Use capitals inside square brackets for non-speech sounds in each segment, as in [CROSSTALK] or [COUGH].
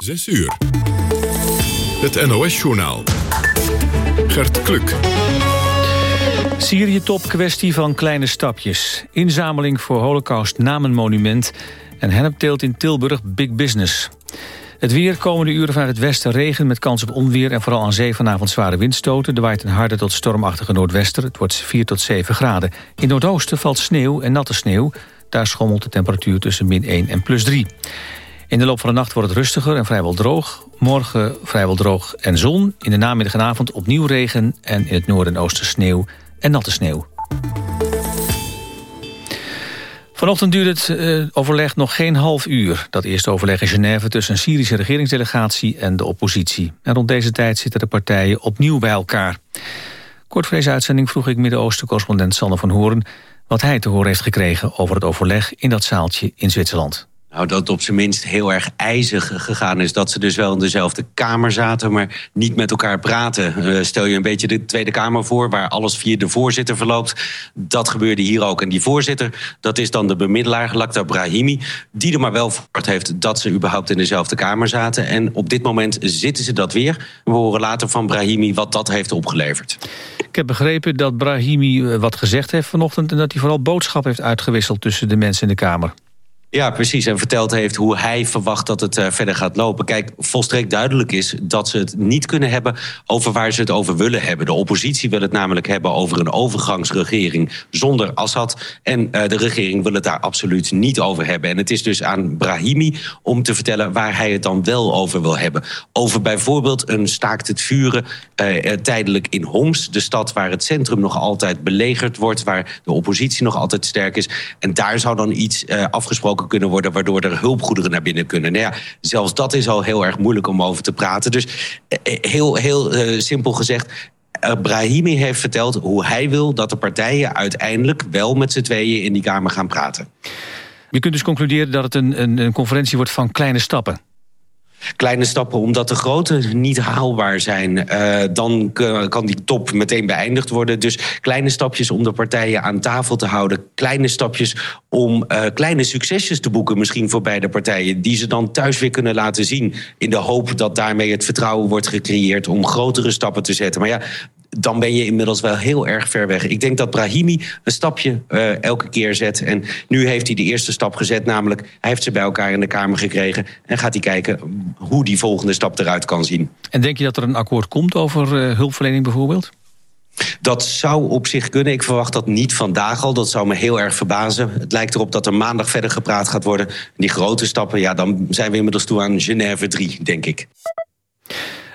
6 uur. Het NOS-journaal. Gert Kluk. Syrië-top kwestie van kleine stapjes. Inzameling voor Holocaust namenmonument. En hennepteelt in Tilburg big business. Het weer komende uren vanuit het westen regen met kans op onweer... en vooral aan zee vanavond zware windstoten. Er waait een harde tot stormachtige noordwester. Het wordt 4 tot 7 graden. In Noordoosten valt sneeuw en natte sneeuw. Daar schommelt de temperatuur tussen min 1 en plus 3. In de loop van de nacht wordt het rustiger en vrijwel droog. Morgen vrijwel droog en zon. In de namiddag en avond opnieuw regen... en in het noorden en oosten sneeuw en natte sneeuw. Vanochtend duurde het uh, overleg nog geen half uur. Dat eerste overleg in Genève tussen een Syrische regeringsdelegatie en de oppositie. En rond deze tijd zitten de partijen opnieuw bij elkaar. Kort voor deze uitzending vroeg ik Midden-Oosten-correspondent Sander van Hoorn... wat hij te horen heeft gekregen over het overleg in dat zaaltje in Zwitserland. Nou, dat het op zijn minst heel erg ijzig gegaan is. Dat ze dus wel in dezelfde kamer zaten, maar niet met elkaar praten. Uh, stel je een beetje de Tweede Kamer voor, waar alles via de voorzitter verloopt. Dat gebeurde hier ook. En die voorzitter, dat is dan de bemiddelaar, Lakhdar Brahimi... die er maar wel voor heeft dat ze überhaupt in dezelfde kamer zaten. En op dit moment zitten ze dat weer. We horen later van Brahimi wat dat heeft opgeleverd. Ik heb begrepen dat Brahimi eh, wat gezegd heeft vanochtend... en dat hij vooral boodschap heeft uitgewisseld tussen de mensen in de Kamer. Ja, precies. En verteld heeft hoe hij verwacht dat het uh, verder gaat lopen. Kijk, volstrekt duidelijk is dat ze het niet kunnen hebben over waar ze het over willen hebben. De oppositie wil het namelijk hebben over een overgangsregering zonder Assad. En uh, de regering wil het daar absoluut niet over hebben. En het is dus aan Brahimi om te vertellen waar hij het dan wel over wil hebben. Over bijvoorbeeld een staakt het vuren uh, tijdelijk in Homs, de stad waar het centrum nog altijd belegerd wordt, waar de oppositie nog altijd sterk is. En daar zou dan iets afgesproken kunnen worden... waardoor er hulpgoederen naar binnen kunnen. Nou ja, zelfs dat is al heel erg moeilijk om over te praten. Dus heel, heel uh, simpel gezegd... Brahimi heeft verteld hoe hij wil dat de partijen uiteindelijk wel met z'n tweeën in die Kamer gaan praten. Je kunt dus concluderen dat het een, een, een conferentie wordt van kleine stappen. Kleine stappen omdat de grote niet haalbaar zijn. Uh, dan kan die top meteen beëindigd worden. Dus kleine stapjes om de partijen aan tafel te houden. Kleine stapjes om uh, kleine succesjes te boeken, misschien voor beide partijen. Die ze dan thuis weer kunnen laten zien. In de hoop dat daarmee het vertrouwen wordt gecreëerd om grotere stappen te zetten. Maar ja, dan ben je inmiddels wel heel erg ver weg. Ik denk dat Brahimi een stapje uh, elke keer zet. En nu heeft hij de eerste stap gezet, namelijk hij heeft ze bij elkaar in de Kamer gekregen. En gaat hij kijken hoe die volgende stap eruit kan zien. En denk je dat er een akkoord komt over uh, hulpverlening bijvoorbeeld? Dat zou op zich kunnen. Ik verwacht dat niet vandaag al. Dat zou me heel erg verbazen. Het lijkt erop dat er maandag verder gepraat gaat worden. Die grote stappen, ja, dan zijn we inmiddels toe aan Genève 3, denk ik.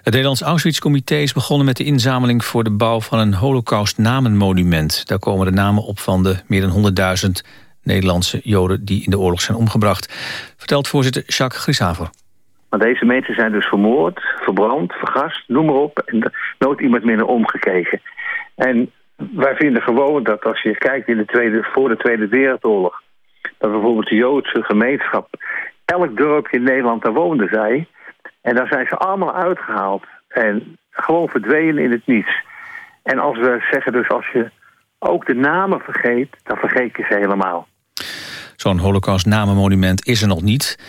Het Nederlands Auschwitz-comité is begonnen met de inzameling voor de bouw van een holocaust-namenmonument. Daar komen de namen op van de meer dan 100.000 Nederlandse Joden die in de oorlog zijn omgebracht. Vertelt voorzitter Jacques Grisaver. Maar deze mensen zijn dus vermoord, verbrand, vergast, noem maar op. En nooit iemand meer naar omgekregen. En wij vinden gewoon dat als je kijkt in de tweede, voor de Tweede Wereldoorlog... dat bijvoorbeeld de Joodse gemeenschap... elk dorpje in Nederland, daar woonden zij... En daar zijn ze allemaal uitgehaald. En gewoon verdwenen in het niets. En als we zeggen dus als je ook de namen vergeet, dan vergeet je ze helemaal. Zo'n holocaust-namenmonument is er nog niet.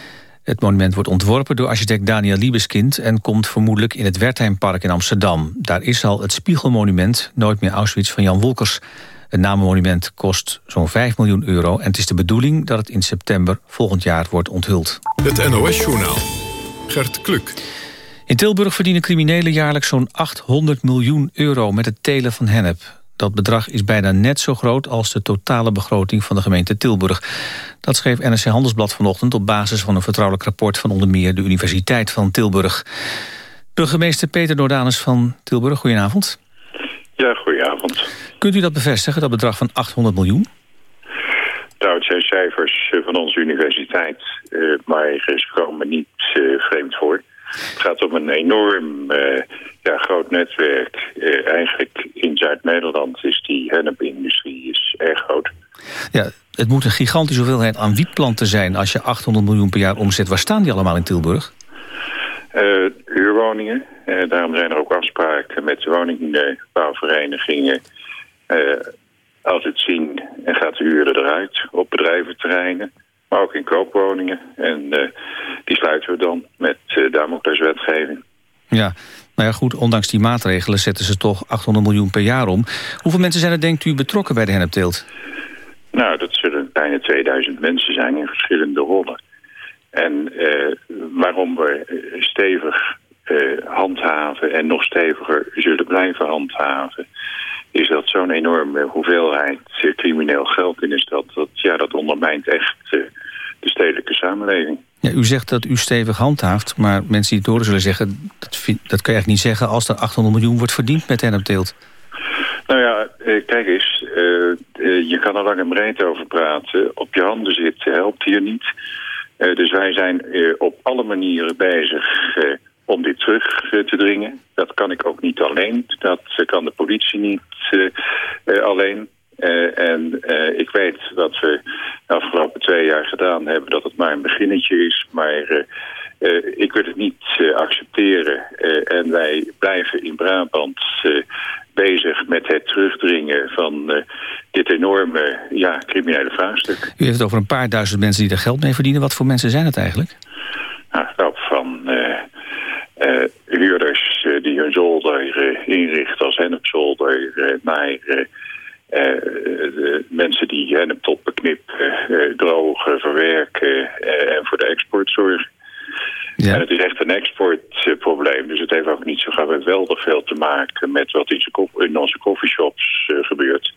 Het monument wordt ontworpen door architect Daniel Liebeskind... en komt vermoedelijk in het Wertheimpark in Amsterdam. Daar is al het Spiegelmonument, Nooit meer Auschwitz, van Jan Wolkers. Het namenmonument kost zo'n 5 miljoen euro... en het is de bedoeling dat het in september volgend jaar wordt onthuld. Het NOS-journaal. Gert Kluk. In Tilburg verdienen criminelen jaarlijks zo'n 800 miljoen euro met het telen van hennep. Dat bedrag is bijna net zo groot als de totale begroting van de gemeente Tilburg. Dat schreef NRC Handelsblad vanochtend op basis van een vertrouwelijk rapport van onder meer de Universiteit van Tilburg. Burgemeester Peter Nordanus van Tilburg, goedenavond. Ja, goedenavond. Kunt u dat bevestigen, dat bedrag van 800 miljoen? Nou, het zijn cijfers eh, van onze universiteit, uh, maar is gewoon me niet uh, vreemd voor. Het gaat om een enorm uh, ja, groot netwerk. eigenlijk in Zuid-Nederland is die hennepindustrie is erg groot. Ja, het moet een gigantische hoeveelheid aan wietplanten zijn... als je 800 miljoen per jaar omzet. Waar staan die allemaal in Tilburg? huurwoningen. daarom zijn er ook afspraken met de woningbouwverenigingen als het zien en gaat de huurder eruit op bedrijventerreinen. maar ook in koopwoningen. En die sluiten we dan met uh, wetgeving. Ja, nou ja, goed, ondanks die maatregelen zetten ze toch 800 miljoen per jaar om. Hoeveel mensen zijn er, denkt u, betrokken bij de hennepteelt? Nou, dat zullen bijna 2000 mensen zijn in verschillende rollen. En uh, waarom we stevig uh, handhaven en nog steviger zullen blijven handhaven... is dat zo'n enorme hoeveelheid crimineel geld in de stad... dat, ja, dat ondermijnt echt uh, de stedelijke samenleving. Ja, u zegt dat u stevig handhaaft, maar mensen die het horen zullen zeggen... dat, dat kan je eigenlijk niet zeggen als er 800 miljoen wordt verdiend met hennepteelt. Nou ja, kijk eens, je kan er lang en breed over praten. Op je handen zitten helpt hier niet. dus wij zijn op alle manieren bezig om dit terug te dringen. Dat kan ik ook niet alleen. Dat kan de politie niet uh, alleen. Uh, en uh, ik weet wat we de afgelopen twee jaar gedaan hebben... dat het maar een beginnetje is. Maar ik wil het niet accepteren. en wij blijven in Brabant bezig met het terugdringen van dit enorme ja, criminele vraagstuk. U heeft het over een paar duizend mensen die er geld mee verdienen. Wat voor mensen zijn het eigenlijk? Nou, van uh, huurders uh, die hun zolder uh, inrichten als hennepzolder naar de mensen die hennep beknippen, drogen, verwerken en voor de export zorgen. Ja. En het is echt een exportprobleem. Dus het heeft ook niet zo geweldig veel te maken met wat in onze coffeeshops uh, gebeurt.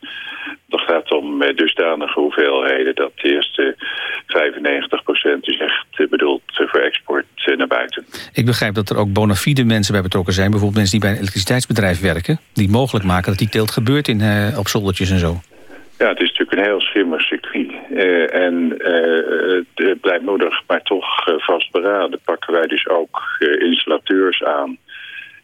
Dat gaat om uh, dusdanige hoeveelheden dat de eerste 95% is echt uh, bedoeld voor export naar buiten. Ik begrijp dat er ook bona fide mensen bij betrokken zijn. Bijvoorbeeld mensen die bij een elektriciteitsbedrijf werken. Die mogelijk maken dat die teelt gebeurt in, op zoldertjes en zo. Ja, het is natuurlijk een heel schimmig circuit. Uh, en uh, blijmoedig, maar toch uh, vastberaden pakken wij dus ook installateurs aan.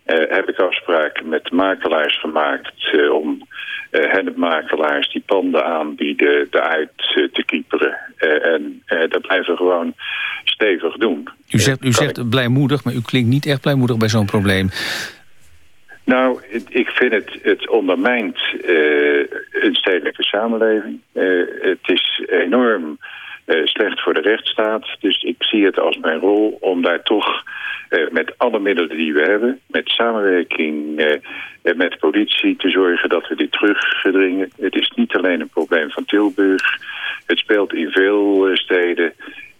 heb ik afspraken met makelaars gemaakt om hennepmakelaars die panden aanbieden eruit te kieperen. en dat blijven we gewoon stevig doen. U zegt, u zegt blijmoedig, maar u klinkt niet echt blijmoedig bij zo'n probleem. Nou, ik vind het, het ondermijnt uh, een stedelijke samenleving. Uh, het is enorm uh, slecht voor de rechtsstaat. Dus ik zie het als mijn rol om daar toch met alle middelen die we hebben... met samenwerking met politie te zorgen dat we dit terugdringen. Het is niet alleen een probleem van Tilburg. Het speelt in veel steden...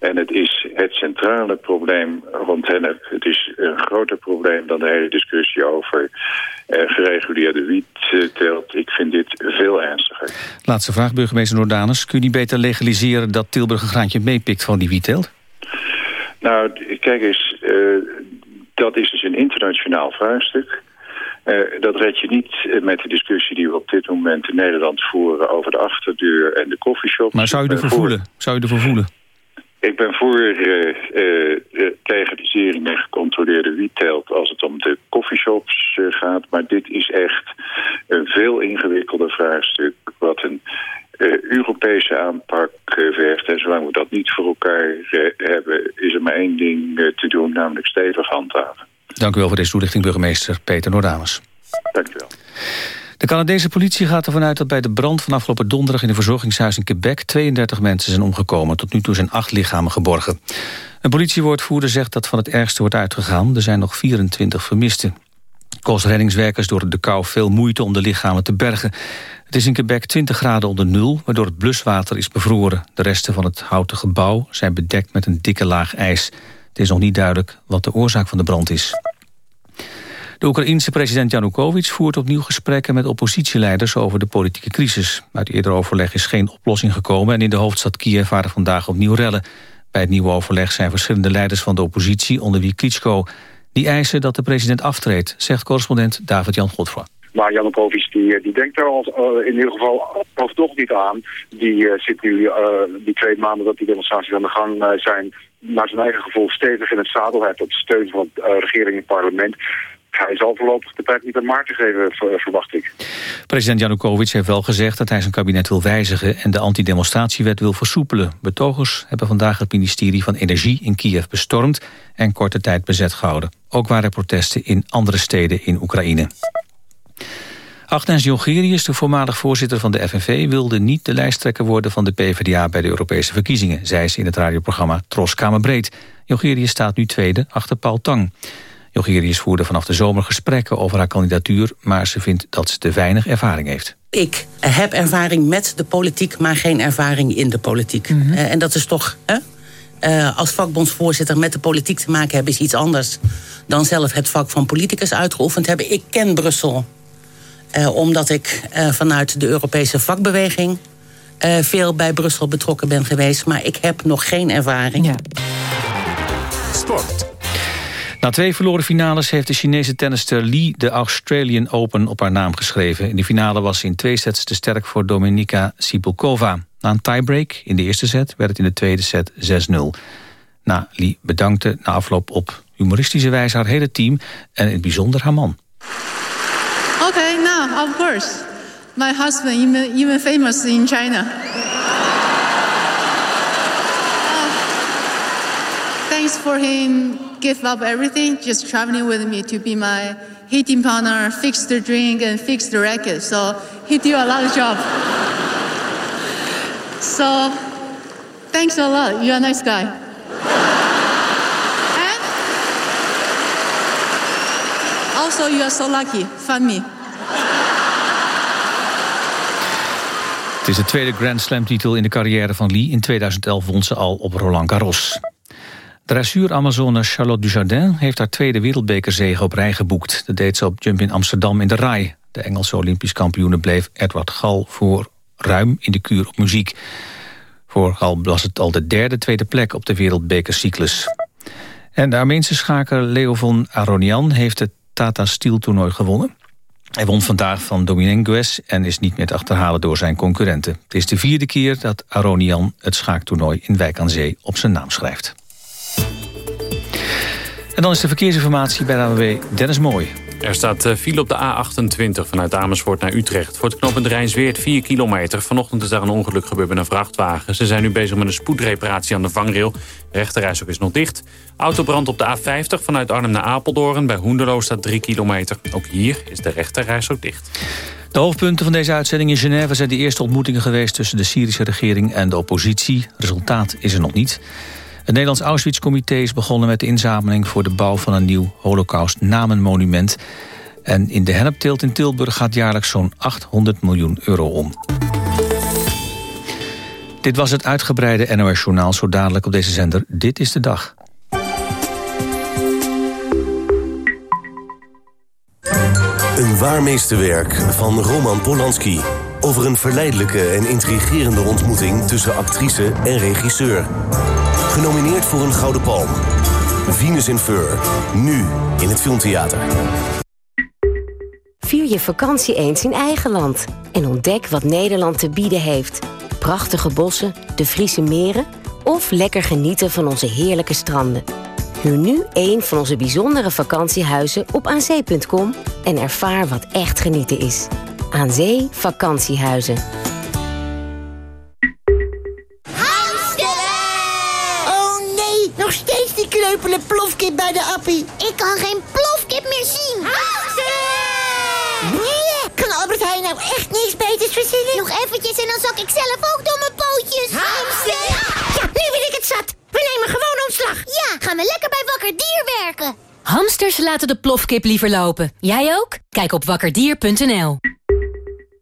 En het is het centrale probleem rond hennep. Het is een groter probleem dan de hele discussie over uh, gereguleerde wietteelt. Ik vind dit veel ernstiger. Laatste vraag, burgemeester Nordanus. Kun je niet beter legaliseren dat Tilburg een graantje meepikt van die wietteelt? Nou, kijk eens, uh, dat is dus een internationaal vraagstuk. Uh, dat red je niet met de discussie die we op dit moment in Nederland voeren over de achterdeur en de koffieshop. Maar zou je ervoor voelen? Zou je ervoor voelen? Ik ben voor uh, uh, legalisering en gecontroleerde wietteelt als het om de coffeeshops uh, gaat. Maar dit is echt een veel ingewikkelder vraagstuk wat een Europese aanpak vergt. En zolang we dat niet voor elkaar hebben, is er maar één ding te doen, namelijk stevig handhaven. Dank u wel voor deze toelichting, burgemeester Peter Noordames. Dank u wel. De Canadese politie gaat ervan uit dat bij de brand van afgelopen donderdag in een verzorgingshuis in Quebec 32 mensen zijn omgekomen. Tot nu toe zijn acht lichamen geborgen. Een politiewoordvoerder zegt dat van het ergste wordt uitgegaan. Er zijn nog 24 vermisten. Kost reddingswerkers door de kou veel moeite om de lichamen te bergen. Het is in Quebec 20 graden onder nul, waardoor het bluswater is bevroren. De resten van het houten gebouw zijn bedekt met een dikke laag ijs. Het is nog niet duidelijk wat de oorzaak van de brand is. De Oekraïense president Janukovic voert opnieuw gesprekken met oppositieleiders over de politieke crisis. Uit eerder overleg is geen oplossing gekomen en in de hoofdstad Kiev waren vandaag opnieuw rellen. Bij het nieuwe overleg zijn verschillende leiders van de oppositie, onder wie Klitschko, die eisen dat de president aftreedt, zegt correspondent David-Jan Godfroy. Maar Janukovic die, die denkt er al, uh, in ieder geval of toch niet aan. Die uh, zit nu die twee maanden dat die demonstraties aan de gang zijn... naar zijn eigen gevoel stevig in het zadel. Hij heeft op steun van regering en parlement hij zal voorlopig de tijd niet aan Maarten geven, verwacht ik. President Janukovic heeft wel gezegd dat hij zijn kabinet wil wijzigen... en de antidemonstratiewet wil versoepelen. Betogers hebben vandaag het ministerie van Energie in Kiev bestormd... en korte tijd bezet gehouden. Ook waren protesten in andere steden in Oekraïne. Agnes Jongerius, de voormalig voorzitter van de FNV... wilde niet de lijsttrekker worden van de PvdA bij de Europese verkiezingen... zei ze in het radioprogramma Tros Kamerbreed. Jongerius staat nu tweede achter Paul Tang. Jongerius voerde vanaf de zomer gesprekken over haar kandidatuur... maar ze vindt dat ze te weinig ervaring heeft. Ik heb ervaring met de politiek, maar geen ervaring in de politiek. Eh, en dat is toch... Hè? Uh, als vakbondsvoorzitter met de politiek te maken hebben... is iets anders dan zelf het vak van politicus uitgeoefend hebben. Ik ken Brussel uh, omdat ik uh, vanuit de Europese vakbeweging... veel bij Brussel betrokken ben geweest. Maar ik heb nog geen ervaring. Ja. Sport. Na twee verloren finales heeft de Chinese tennister Li de Australian Open op haar naam geschreven. In de finale was ze in twee sets te sterk voor Dominika Sipulkova. Na een tiebreak in de eerste set werd het in de tweede set 6-0. Na Li bedankte na afloop op humoristische wijze haar hele team en in het bijzonder haar man. Okay, now of course, my husband even, even famous in China. Thanks for him give up everything, just traveling with me to be my hitting partner, fix the drink and fix the racket. So he did a lot of job. [LAUGHS] so thanks a lot. You're a nice guy. and also you are so lucky. Fun me. Het is de tweede Grand Slam titel in de carrière van Lee. In 2011 won ze al op Roland Garros. Dressuur-Amazone Charlotte Dujardin heeft haar tweede wereldbekerzege op rij geboekt. Dat deed ze op Jump in Amsterdam in de Rai. De Engelse Olympisch kampioene bleef Edward Gal voor ruim in de kuur op muziek. Voor Gal was het al de derde tweede plek op de wereldbekercyclus. En de Armeense schaker Leo von Aronian heeft het Tata Steel toernooi gewonnen. Hij won vandaag van Dominguez en is niet meer te achterhalen door zijn concurrenten. Het is de vierde keer dat Aronian het schaaktoernooi in Wijk aan Zee op zijn naam schrijft. En dan is de verkeersinformatie bij de ANWB Dennis Mooi. Er staat eh, file op de A28 vanuit Amersfoort naar Utrecht. Voor het knooppunt Rijnsweert 4 kilometer. Vanochtend is daar een ongeluk gebeurd met een vrachtwagen. Ze zijn nu bezig met een spoedreparatie aan de vangrail. De rechterreis is nog dicht. Autobrand op de A50 vanuit Arnhem naar Apeldoorn. Bij Hoenderloo staat 3 kilometer. Ook hier is de rechterreis ook dicht. De hoofdpunten van deze uitzending in Genève zijn de eerste ontmoetingen geweest... tussen de Syrische regering en de oppositie. Resultaat is er nog niet. Het Nederlands Auschwitz-comité is begonnen met de inzameling... voor de bouw van een nieuw holocaust-namenmonument. En in de hennepteelt in Tilburg gaat jaarlijks zo'n 800 miljoen euro om. Dit was het uitgebreide NOS-journaal, zo dadelijk op deze zender. Dit is de dag. Een waar meesterwerk van Roman Polanski. Over een verleidelijke en intrigerende ontmoeting tussen actrice en regisseur. Genomineerd voor een Gouden Palm. Venus in Fur. Nu in het Filmtheater. Vier je vakantie eens in eigen land. En ontdek wat Nederland te bieden heeft. Prachtige bossen, de Friese meren... of lekker genieten van onze heerlijke stranden. Huur nu een van onze bijzondere vakantiehuizen op aanzee.com... en ervaar wat echt genieten is. Aan Zee Vakantiehuizen. kreupele plofkip bij de appie. Ik kan geen plofkip meer zien. Nee, kan Albert Heijn nou echt niks beters verzinnen? Nog eventjes en dan zak ik zelf ook door mijn pootjes. Hamster! Ja, nu ben ik het zat. We nemen gewoon ontslag. Ja, gaan we lekker bij Wakker Dier werken. Hamsters laten de plofkip liever lopen. Jij ook? Kijk op wakkerdier.nl.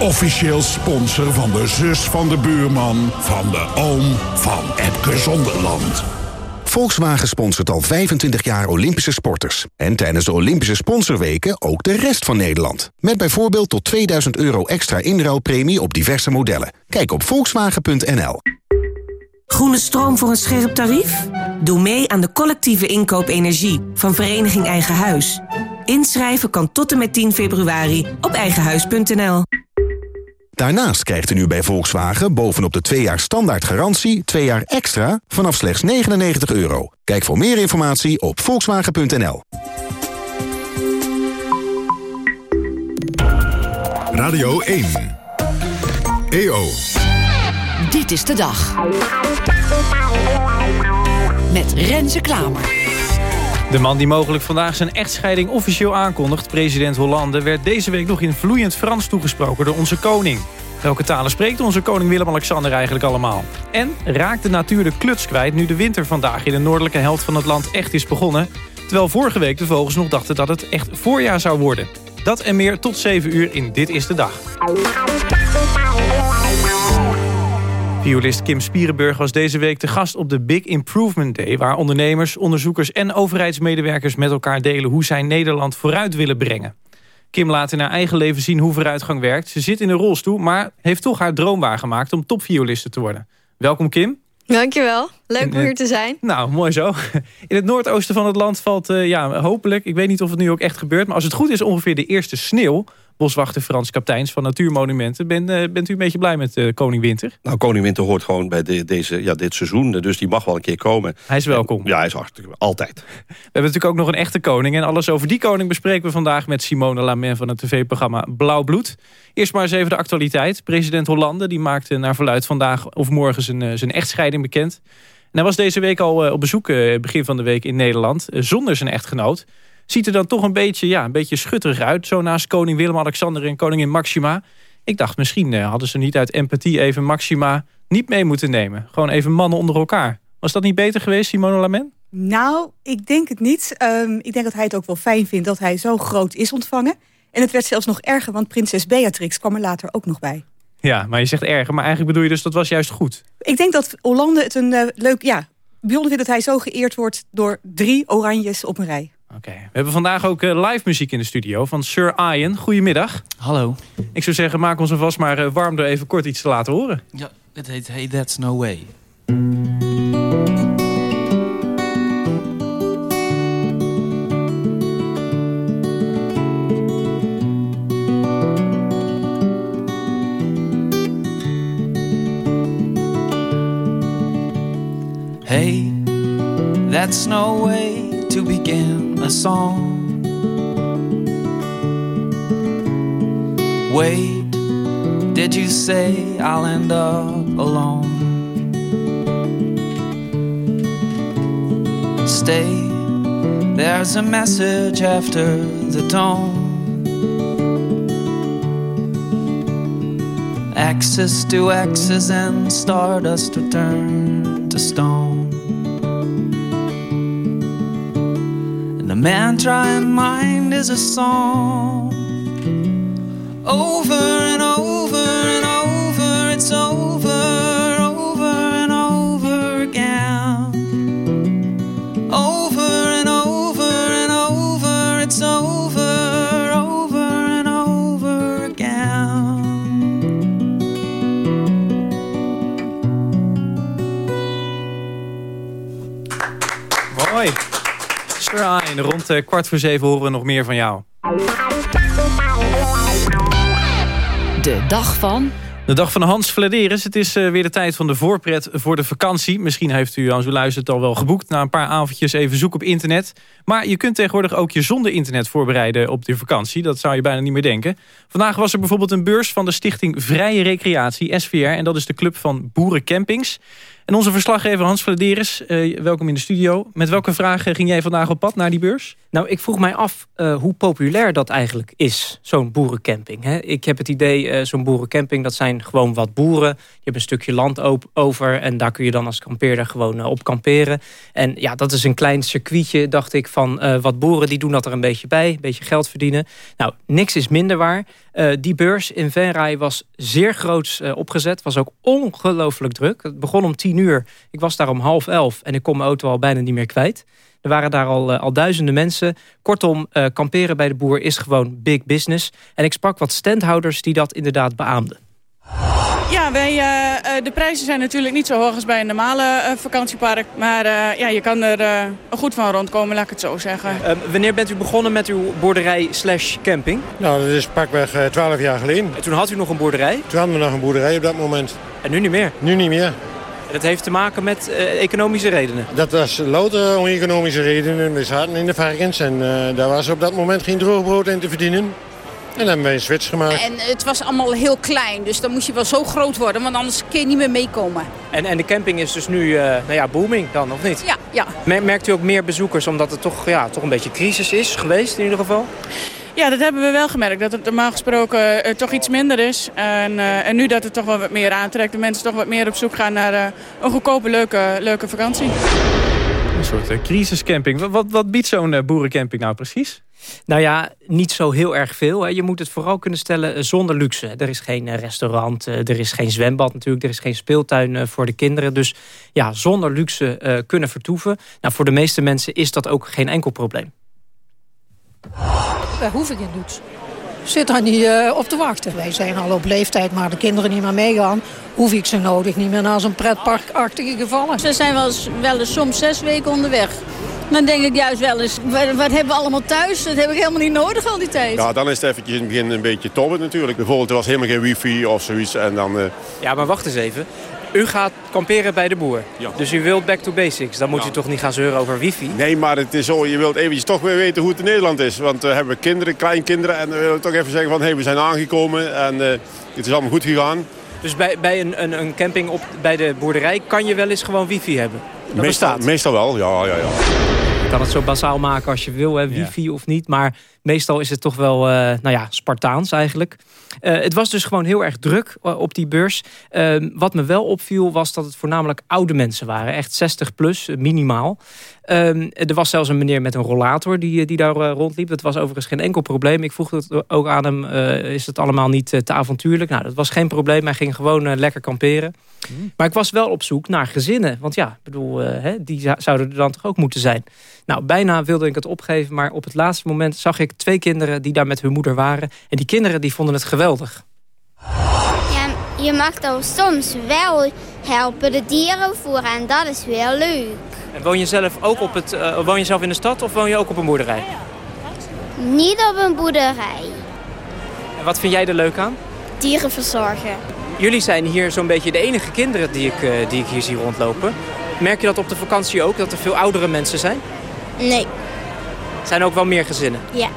Officieel sponsor van de zus van de buurman... van de oom van Epke Zonderland. Volkswagen sponsort al 25 jaar Olympische sporters. En tijdens de Olympische sponsorweken ook de rest van Nederland. Met bijvoorbeeld tot 2000 euro extra inruilpremie op diverse modellen. Kijk op volkswagen.nl. Groene stroom voor een scherp tarief? Doe mee aan de collectieve inkoop energie van Vereniging Eigen Huis. Inschrijven kan tot en met 10 februari op eigenhuis.nl. Daarnaast krijgt u nu bij Volkswagen bovenop de 2 jaar standaard garantie... 2 jaar extra vanaf slechts 99 euro. Kijk voor meer informatie op volkswagen.nl. Radio 1. EO. Dit is de dag. Met Renze Klamer. De man die mogelijk vandaag zijn echtscheiding officieel aankondigt, president Hollande, werd deze week nog in vloeiend Frans toegesproken door onze koning. Welke talen spreekt onze koning Willem-Alexander eigenlijk allemaal? En raakt de natuur de kluts kwijt nu de winter vandaag in de noordelijke helft van het land echt is begonnen? Terwijl vorige week de vogels nog dachten dat het echt voorjaar zou worden. Dat en meer tot 7 uur in Dit is de Dag. Violist Kim Spierenburg was deze week de gast op de Big Improvement Day... waar ondernemers, onderzoekers en overheidsmedewerkers met elkaar delen... hoe zij Nederland vooruit willen brengen. Kim laat in haar eigen leven zien hoe vooruitgang werkt. Ze zit in een rolstoel, maar heeft toch haar droom waargemaakt... om topvioliste te worden. Welkom Kim. Dankjewel. Leuk om hier te zijn. Nou, mooi zo. In het noordoosten van het land valt uh, ja, hopelijk... ik weet niet of het nu ook echt gebeurt... maar als het goed is ongeveer de eerste sneeuw boswachter Frans Kapteins van Natuurmonumenten. Ben, uh, bent u een beetje blij met uh, Koning Winter? Nou, Koning Winter hoort gewoon bij de, deze, ja, dit seizoen. Dus die mag wel een keer komen. Hij is welkom. En, ja, hij is hartstikke altijd. [LAUGHS] We hebben natuurlijk ook nog een echte koning. En alles over die koning bespreken we vandaag met Simone Lamen van het tv-programma Blauw Bloed. Eerst maar eens even de actualiteit. President Hollande die maakte naar verluid vandaag of morgen zijn, uh, zijn echtscheiding bekend. En hij was deze week al op bezoek, begin van de week in Nederland, zonder zijn echtgenoot ziet er dan toch een beetje, ja, een beetje schutterig uit. Zo naast koning Willem-Alexander en koningin Maxima. Ik dacht, misschien hadden ze niet uit empathie even Maxima niet mee moeten nemen. Gewoon even mannen onder elkaar. Was dat niet beter geweest, Simone Lamen? Nou, ik denk het niet. Um, ik denk dat hij het ook wel fijn vindt dat hij zo groot is ontvangen. En het werd zelfs nog erger, want prinses Beatrix kwam er later ook nog bij. Ja, maar je zegt erger, maar eigenlijk bedoel je dus dat was juist goed. Ik denk dat Hollande het een uh, leuk, ja, bijzonder vindt dat hij zo geëerd wordt door drie oranjes op een rij. Oké, we hebben vandaag ook uh, live muziek in de studio van Sir Ian. Goedemiddag. Hallo. Ik zou zeggen, maak ons alvast maar uh, warm door even kort iets te laten horen. Ja, het heet Hey That's No Way. That's no way to begin a song. Wait, did you say I'll end up alone? Stay, there's a message after the tone. Axis to axis and stardust return to stone. Mantra in mind is a song. Over and over Rond uh, kwart voor zeven horen we nog meer van jou. De dag van... De dag van Hans Vladeris. Het is uh, weer de tijd van de voorpret voor de vakantie. Misschien heeft u als u luistert al wel geboekt... na een paar avondjes even zoeken op internet. Maar je kunt tegenwoordig ook je zonder internet voorbereiden op de vakantie. Dat zou je bijna niet meer denken. Vandaag was er bijvoorbeeld een beurs van de stichting Vrije Recreatie, SVR. En dat is de club van boerencampings. Onze verslaggever Hans Vladeris, uh, welkom in de studio. Met welke vragen ging jij vandaag op pad naar die beurs? Nou, ik vroeg mij af uh, hoe populair dat eigenlijk is, zo'n boerencamping. Hè? Ik heb het idee, uh, zo'n boerencamping, dat zijn gewoon wat boeren. Je hebt een stukje land over en daar kun je dan als kampeerder gewoon op kamperen. En ja, dat is een klein circuitje, dacht ik, van wat boeren. Die doen dat er een beetje bij, een beetje geld verdienen. Nou, niks is minder waar. die beurs in Venray was zeer groots opgezet. Was ook ongelooflijk druk. Het begon om tien uur. Ik was daar om half elf en ik kon mijn auto al bijna niet meer kwijt. Er waren daar al, al duizenden mensen. Kortom, uh, kamperen bij de boer is gewoon big business. En ik sprak wat standhouders die dat inderdaad beaamden. Ja, wij, uh, de prijzen zijn natuurlijk niet zo hoog als bij een normale uh, vakantiepark. Maar uh, ja, je kan er goed van rondkomen, laat ik het zo zeggen. wanneer bent u begonnen met uw boerderij slash camping? Nou, dat is pakweg 12 jaar geleden. En toen had u nog een boerderij? Toen hadden we nog een boerderij op dat moment. En nu niet meer? Nu niet meer. Dat heeft te maken met economische redenen? Dat was louter om economische redenen. We zaten in de varkens en daar was op dat moment geen droogbrood in te verdienen. En dan hebben we een switch gemaakt. En het was allemaal heel klein, dus dan moest je wel zo groot worden, want anders kun je niet meer meekomen. En, en de camping is dus nu uh, nou ja, booming dan, of niet? Ja, ja. Merkt u ook meer bezoekers omdat het toch, ja, toch een beetje crisis is geweest in ieder geval? Ja, dat hebben we wel gemerkt. Dat het normaal gesproken uh, toch iets minder is. En, uh, en nu dat het toch wel wat meer aantrekt. De mensen toch wat meer op zoek gaan naar uh, een goedkope, leuke, leuke vakantie. Een soort crisiscamping. Wat, wat biedt zo'n boerencamping nou precies? Nou ja, niet zo heel erg veel. Je moet het vooral kunnen stellen zonder luxe. Er is geen restaurant, er is geen zwembad natuurlijk... er is geen speeltuin voor de kinderen. Dus ja, zonder luxe kunnen vertoeven. Nou, voor de meeste mensen is dat ook geen enkel probleem. Daar hoef ik in luxe. Zit daar niet uh, op te wachten. Wij zijn al op leeftijd, maar de kinderen niet meer meegaan... hoef ik ze nodig niet meer naar zo'n pretparkachtige gevallen. Ze zijn wel eens, wel eens soms zes weken onderweg. Dan denk ik juist wel eens, wat, wat, hebben we allemaal thuis? Dat heb ik helemaal niet nodig al die tijd. Ja, dan is het eventjes in het begin een beetje tobben natuurlijk. Bijvoorbeeld, er was helemaal geen wifi of zoiets. En dan, uh... Ja, maar wacht eens even. U gaat kamperen bij de boer. Ja. Dus u wilt back to basics. Dan moet ja. u toch niet gaan zeuren over wifi? Nee, maar het is zo. Je wilt eventjes toch weer weten hoe het in Nederland is. Want we hebben kinderen, kleinkinderen. En we willen toch even zeggen van... hé, hey, we zijn aangekomen en uh, het is allemaal goed gegaan. Dus bij, bij een, een, een camping op, bij de boerderij kan je wel eens gewoon wifi hebben? Dat meestal, bestaat. meestal wel, ja, ja, ja. Je kan het zo basaal maken als je wil, hè, wifi ja. of niet. Maar meestal is het toch wel, uh, nou ja, Spartaans eigenlijk. Uh, het was dus gewoon heel erg druk uh, op die beurs. Uh, wat me wel opviel was dat het voornamelijk oude mensen waren. Echt 60 plus, minimaal. Ehm, er was zelfs een meneer met een rollator die, die daar rondliep. Dat was overigens geen enkel probleem. Ik vroeg het ook aan hem, is het allemaal niet te avontuurlijk? Nou, dat was geen probleem. Hij ging gewoon lekker kamperen. Mm. Maar ik was wel op zoek naar gezinnen. Want ja, ik bedoel, hè, die zouden er dan toch ook moeten zijn. Nou, bijna wilde ik het opgeven. Maar op het laatste moment zag ik twee kinderen die daar met hun moeder waren. En die kinderen die vonden het geweldig. Ja, je mag dan soms wel helpen de dieren voeren en dat is wel leuk. En woon je zelf ook op het, uh, woon je zelf in de stad of woon je ook op een boerderij? Niet op een boerderij. En wat vind jij er leuk aan? Dieren verzorgen. Jullie zijn hier zo'n beetje de enige kinderen die ik, uh, die ik hier zie rondlopen. Merk je dat op de vakantie ook, dat er veel oudere mensen zijn? Nee. Zijn er ook wel meer gezinnen? Ja.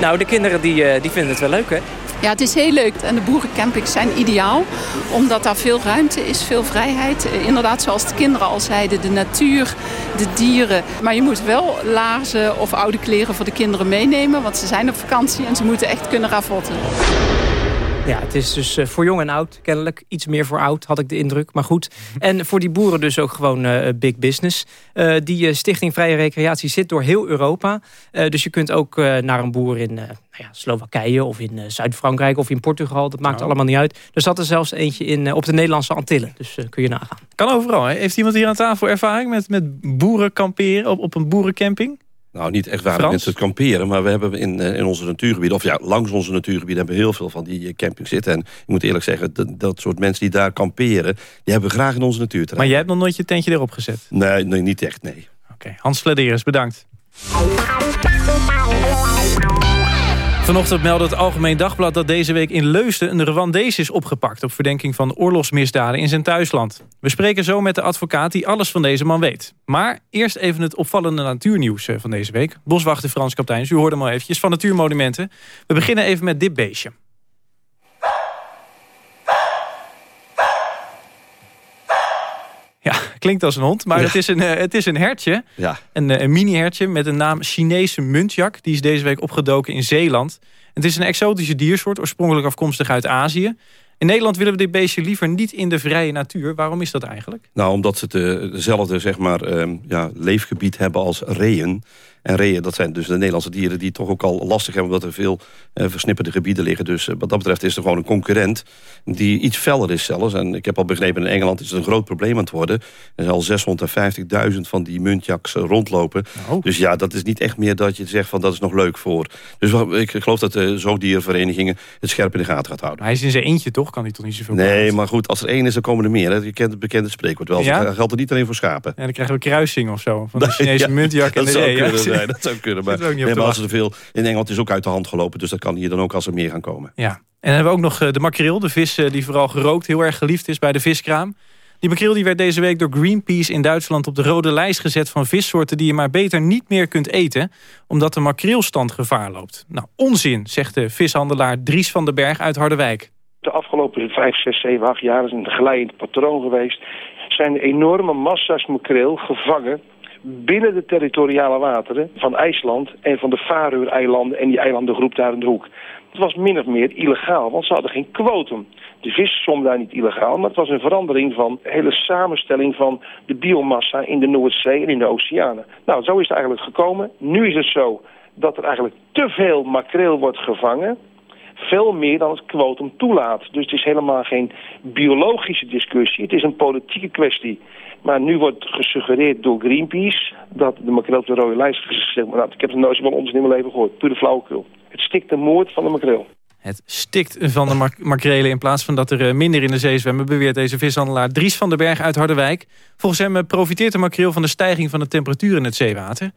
Nou, de kinderen die, uh, die vinden het wel leuk, hè? Ja, het is heel leuk. En de boerencampings zijn ideaal. Omdat daar veel ruimte is, veel vrijheid. Inderdaad, zoals de kinderen al zeiden, de natuur, de dieren. Maar je moet wel laarzen of oude kleren voor de kinderen meenemen. Want ze zijn op vakantie en ze moeten echt kunnen ravotten. Ja, het is dus voor jong en oud kennelijk. Iets meer voor oud, had ik de indruk. Maar goed. [LAUGHS] En voor die boeren dus ook gewoon uh, big business. Uh, die Stichting Vrije Recreatie zit door heel Europa. dus je kunt ook naar een boer in nou ja, Slowakije of in Zuid-Frankrijk of in Portugal. Dat maakt oh. allemaal niet uit. Er zat er zelfs eentje in, op de Nederlandse Antillen. Dus kun je nagaan. Kan overal. Hè? Heeft iemand hier aan tafel ervaring met, met boeren kamperen op, op een boerencamping? Nou, niet echt waar mensen het kamperen, maar we hebben in, in onze natuurgebieden, of ja, langs onze natuurgebieden hebben we heel veel van die campings zitten. En ik moet eerlijk zeggen, dat, dat soort mensen die daar kamperen, die hebben we graag in onze natuurterrein. Maar jij hebt nog nooit je tentje erop gezet? Nee, nee niet echt, nee. Oké, okay. Hans Flederis, bedankt. Vanochtend meldde het Algemeen Dagblad dat deze week in Leusden... een Rwandees is opgepakt op verdenking van oorlogsmisdaden in zijn thuisland. We spreken zo met de advocaat die alles van deze man weet. Maar eerst even het opvallende natuurnieuws van deze week. Boswachter Frans Kapteins, u hoorde hem al eventjes, van Natuurmonumenten. We beginnen even met dit beestje. Ja, klinkt als een hond, maar ja. het, is een, uh, het is een hertje. Ja. Een, uh, een mini-hertje met een naam Chinese muntjak. Die is deze week opgedoken in Zeeland. Het is een exotische diersoort, oorspronkelijk afkomstig uit Azië. In Nederland willen we dit beestje liever niet in de vrije natuur. Waarom is dat eigenlijk? Nou, omdat ze het, dezelfde zeg maar, ja, leefgebied hebben als reeën. En reeën, dat zijn dus de Nederlandse dieren... die toch ook al lastig hebben omdat er veel uh, versnipperde gebieden liggen. Dus wat dat betreft is er gewoon een concurrent die iets feller is zelfs. En ik heb al begrepen, in Engeland is het een groot probleem aan het worden. Er zijn al 650.000 van die muntjaks rondlopen. Oh. Dus ja, dat is niet echt meer dat je zegt van dat is nog leuk voor. Dus ik geloof dat de zoogdierverenigingen het scherp in de gaten gaat houden. hij is in zijn eentje toch? Kan hij toch niet zoveel Nee, maar goed, als er één is, dan komen er meer. Hè. Je kent het bekende spreekwoord wel. Ja? Dat geldt er niet alleen voor schapen. En dan krijgen we kruising of zo. Van [LAUGHS] de Chinese muntjak en de kunnen zijn, [LAUGHS] Dat zou kunnen. Maar, nee, maar als er veel, in Engeland is ook uit de hand gelopen. Dus dat kan hier dan ook als er meer gaan komen. Ja. En dan hebben we ook nog eh, de makreel. De vis eh, die vooral gerookt heel erg geliefd is bij de viskraam. Die makreel die werd deze week door Greenpeace in Duitsland op de rode lijst gezet van vissoorten die je maar beter niet meer kunt eten, omdat de makreelstand gevaar loopt. Nou, onzin, zegt de vishandelaar Dries van den Berg uit Harderwijk. De afgelopen 5, 6, 7, 8 jaar is een geleidend patroon geweest. Zijn enorme massa's makreel gevangen binnen de territoriale wateren van IJsland en van de Faroe-eilanden en die eilandengroep daar in de hoek. Het was min of meer illegaal, want ze hadden geen kwotum. De vis zwom daar niet illegaal, maar het was een verandering van de hele samenstelling van de biomassa in de Noordzee en in de oceanen. Nou, zo is het eigenlijk gekomen. Nu is het zo dat er eigenlijk te veel makreel wordt gevangen. Veel meer dan het kwotum toelaat. Dus het is helemaal geen biologische discussie. Het is een politieke kwestie. Maar nu wordt gesuggereerd door Greenpeace dat de makreel op de rode lijst is gezet. Nou, ik heb het nooit wel onzin in mijn leven gehoord. Pure flauwekul. Het stikt de moord van de makreel. Het stikt van de makrelen in plaats van dat er eh, minder in de zee zwemmen... beweert deze vishandelaar Dries van den Berg uit Harderwijk. Volgens hem eh, profiteert de makreel van de stijging van de temperatuur in het zeewater.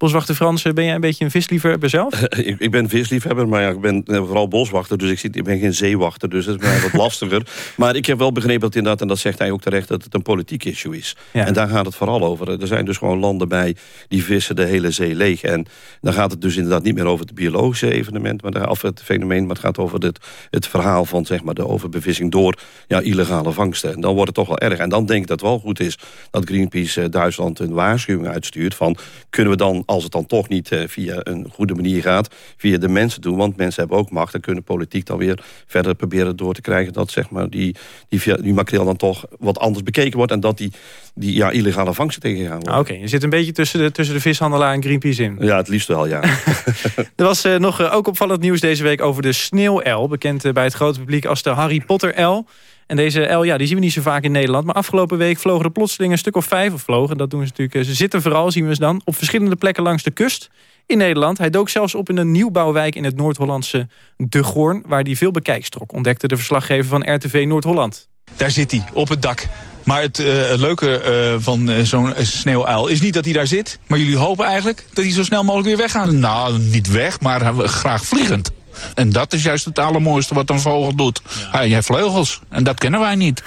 Boswachter Frans, ben jij een beetje een visliefhebber zelf? [LAUGHS] ik, ik, ben visliefhebber, maar ja, ik ben eh, vooral boswachter. Dus ik, zit, ik ben geen zeewachter, dus dat is mij wat [LAUGHS] lastiger. Maar ik heb wel begrepen dat inderdaad, en dat zegt hij ook terecht... dat het een politiek issue is. En daar gaat het vooral over. Er zijn dus gewoon landen bij die vissen de hele zee leeg. En dan gaat het dus inderdaad niet meer over het biologische evenement... Maar, of het fenomeen, maar het gaat over het, het verhaal van zeg maar, de overbevissing... door ja, illegale vangsten. En dan wordt het toch wel erg. En dan denk ik dat het wel goed is dat Greenpeace Duitsland... een waarschuwing uitstuurt van... kunnen we dan als het dan toch niet uh, via een goede manier gaat... via de mensen doen, want mensen hebben ook macht... dan kunnen politiek dan weer verder proberen door te krijgen... dat zeg maar, die, die, die makreel dan toch wat anders bekeken wordt... en dat die, die ja, illegale vangsten tegengaan worden. Ah, oké, je zit een beetje tussen de, tussen de vishandelaar en Greenpeace in. Ja, het liefst wel, ja. [LAUGHS] er was uh, nog uh, ook opvallend nieuws deze week over de sneeuwel... bekend bij het grote publiek als de Harry Potter-el... En deze L, ja, die zien we niet zo vaak in Nederland. Maar afgelopen week vlogen er plotseling een stuk of vijf of vlogen. Dat doen ze natuurlijk. Eh, ze zitten vooral, zien we ze dan, op verschillende plekken langs de kust in Nederland. Hij dook zelfs op in een nieuwbouwwijk in het Noord-Hollandse De Goorn... waar hij veel bekijks trok, ontdekte de verslaggever van RTV Noord-Holland. Daar zit hij, op het dak. Maar het, het leuke uh, van uh, zo'n sneeuwuil is niet dat hij daar zit. Maar jullie hopen eigenlijk dat hij zo snel mogelijk weer weggaat. Nou, niet weg, maar graag vliegend. En dat is juist het allermooiste wat een vogel doet. Hij heeft vleugels en dat kennen wij niet.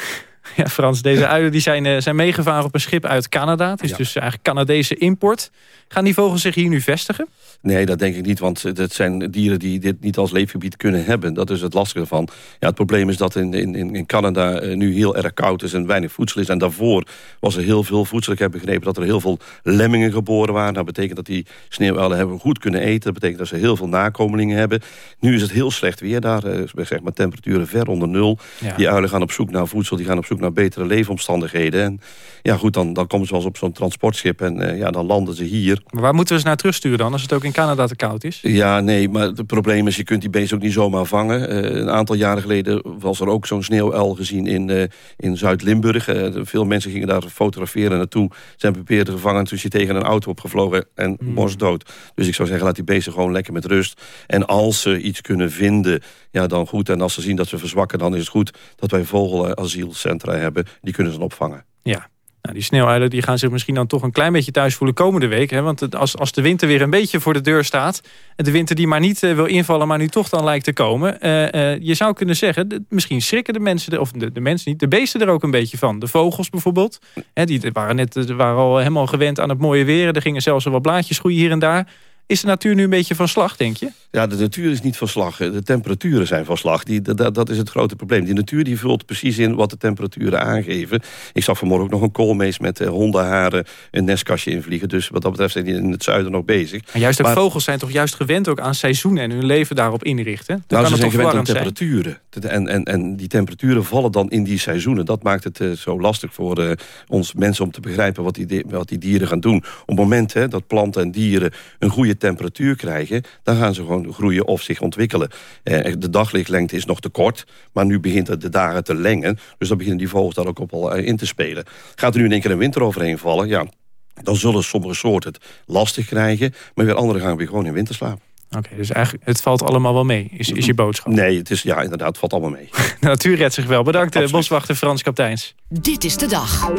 Ja, Frans, deze uilen die zijn, zijn meegevaren op een schip uit Canada. Het is dus eigenlijk Canadese import. Gaan die vogels zich hier nu vestigen? Nee, dat denk ik niet, want dat zijn dieren die dit niet als leefgebied kunnen hebben. Dat is het lastige van. Ja, het probleem is dat in, in, in Canada eh, nu heel erg koud is en weinig voedsel is. En daarvoor was er heel veel voedsel. Ik heb begrepen dat er heel veel lemmingen geboren waren. Dat betekent dat die sneeuwuilen hebben goed kunnen eten. Dat betekent dat ze heel veel nakomelingen hebben. Nu is het heel slecht weer daar. Eh, zeg maar temperaturen ver onder nul. Die uilen gaan op zoek naar voedsel. Die gaan op zoek naar betere leefomstandigheden. En ja, goed, dan, dan komen ze wel eens op zo'n transportschip. En uh, ja, dan landen ze hier. Maar waar moeten we ze naar terugsturen dan? Als het ook in Canada te koud is? Ja, nee, maar het probleem is, je kunt die beesten ook niet zomaar vangen. Uh, een aantal jaren geleden was er ook zo'n sneeuwuil gezien in, uh, in Zuid-Limburg. Uh, veel mensen gingen daar fotograferen naartoe. Zijn bepeerd gevangen, toen is hij tegen een auto opgevlogen en mm. was dood. Dus ik zou zeggen, laat die beesten gewoon lekker met rust. En als ze iets kunnen vinden, ja dan goed. En als ze zien dat ze verzwakken, dan is het goed dat wij vogelasielcentra hebben. Die kunnen ze dan opvangen. Ja, nou, die sneeuwuilen die gaan zich misschien dan toch een klein beetje thuis voelen komende week. Hè? Want als, als de winter weer een beetje voor de deur staat... en de winter die maar niet uh, wil invallen, maar nu toch dan lijkt te komen... Uh, uh, je zou kunnen zeggen, misschien schrikken de mensen... of de, de, mensen niet, de beesten er ook een beetje van. De vogels bijvoorbeeld, hè, die waren, net, waren al helemaal gewend aan het mooie weer. Er gingen zelfs wel wat blaadjes groeien hier en daar. Is de natuur nu een beetje van slag, denk je? Ja, de natuur is niet van slag. De temperaturen zijn van slag. Die, dat, dat is het grote probleem. Die natuur die vult precies in wat de temperaturen aangeven. Ik zag vanmorgen ook nog een koolmees met uh, hondenharen een nestkastje invliegen. Dus wat dat betreft zijn die in het zuiden nog bezig. Maar juist de vogels zijn toch juist gewend ook aan seizoenen... en hun leven daarop inrichten? Dan nou, ze zijn gewend aan temperaturen. En, en, en die temperaturen vallen dan in die seizoenen. Dat maakt het uh, zo lastig voor uh, ons mensen om te begrijpen... Wat die, wat die dieren gaan doen. Op het moment hè, dat planten en dieren een goede temperatuur krijgen... dan gaan ze gewoon groeien of zich ontwikkelen. Eh, de daglichtlengte is nog te kort, maar nu begint de dagen te lengen. Dus dan beginnen die vogels daar ook op al in te spelen. Gaat er nu in één keer een winter overheen vallen... ja, dan zullen sommige soorten het lastig krijgen... maar weer andere gaan weer gewoon in winterslaap. Oké, dus eigenlijk het valt allemaal wel mee, is, is je boodschap? Nee, het is, ja, inderdaad, het valt allemaal mee. [LAUGHS] De natuur redt zich wel. Bedankt, Absoluut. boswachter Frans Kapteins. Dit is de dag.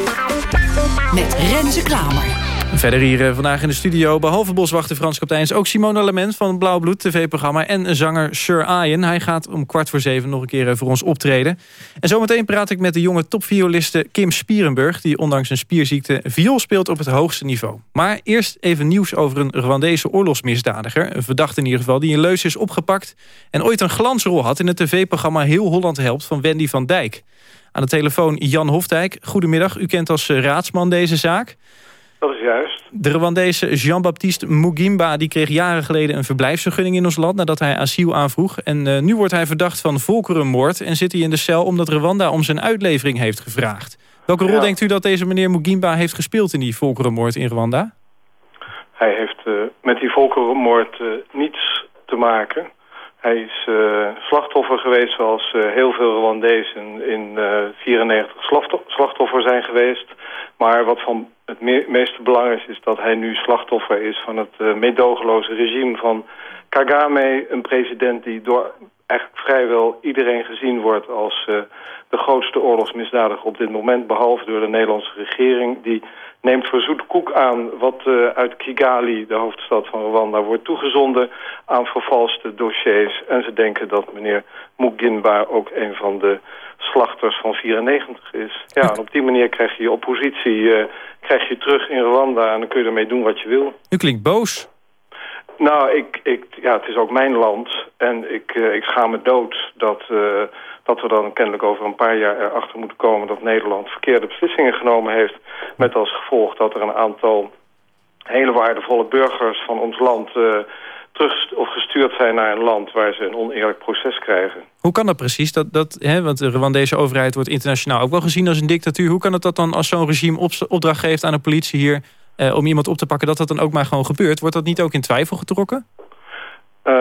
Met Renze Klamer. Verder hier eh, vandaag in de studio, behalve boswachter Frans Kapteins... ook Simone Lament van Blauwbloed tv-programma en zanger Sir Ian. Hij gaat om kwart voor zeven nog een keer eh, voor ons optreden. En zometeen praat ik met de jonge topvioliste Kim Spierenburg... die ondanks een spierziekte viool speelt op het hoogste niveau. Maar eerst even nieuws over een Rwandese oorlogsmisdadiger. Een verdachte in ieder geval, die in Leus is opgepakt... en ooit een glansrol had in het tv-programma Heel Holland Helpt van Wendy van Dijk. Aan de telefoon Jan Hofdijk. Goedemiddag, u kent als eh, raadsman deze zaak... Dat is juist. De Rwandese Jean-Baptiste Mugimba die kreeg jaren geleden een verblijfsvergunning in ons land nadat hij asiel aanvroeg. En uh, nu wordt hij verdacht van volkerenmoord en zit hij in de cel omdat Rwanda om zijn uitlevering heeft gevraagd. Welke rol denkt u dat deze meneer Mugimba heeft gespeeld in die volkerenmoord in Rwanda? Hij heeft uh, met die volkerenmoord uh, niets te maken. Hij is slachtoffer geweest zoals heel veel Rwandezen in 1994 slachtoffer zijn geweest. Maar wat van het meeste belang is, dat hij nu slachtoffer is van het uh, meedogenloze regime van Kagame. Een president die door eigenlijk vrijwel iedereen gezien wordt als uh, de grootste oorlogsmisdadiger op dit moment. Behalve door de Nederlandse regering. Die neemt verzoet koek aan wat uh, uit Kigali, de hoofdstad van Rwanda, wordt toegezonden aan vervalste dossiers. En ze denken dat meneer Muginba ook een van de slachters van 94 is. Ja, en op die manier krijg je je oppositie uh, krijg je terug in Rwanda en dan kun je ermee doen wat je wil. U klinkt boos. Nou, ik, ik, ja, het is ook mijn land en ik, uh, ik ga me dood dat, uh, dat we dan kennelijk over een paar jaar erachter moeten komen dat Nederland verkeerde beslissingen genomen heeft. Met als gevolg dat er een aantal hele waardevolle burgers van ons land terug of gestuurd zijn naar een land waar ze een oneerlijk proces krijgen. Hoe kan dat precies? Dat, dat, hè, want de Rwandese overheid wordt internationaal ook wel gezien als een dictatuur. Hoe kan het dat dan als zo'n regime op, opdracht geeft aan de politie hier... Eh, om iemand op te pakken, dat dat dan ook maar gewoon gebeurt? Wordt dat niet ook in twijfel getrokken? Uh,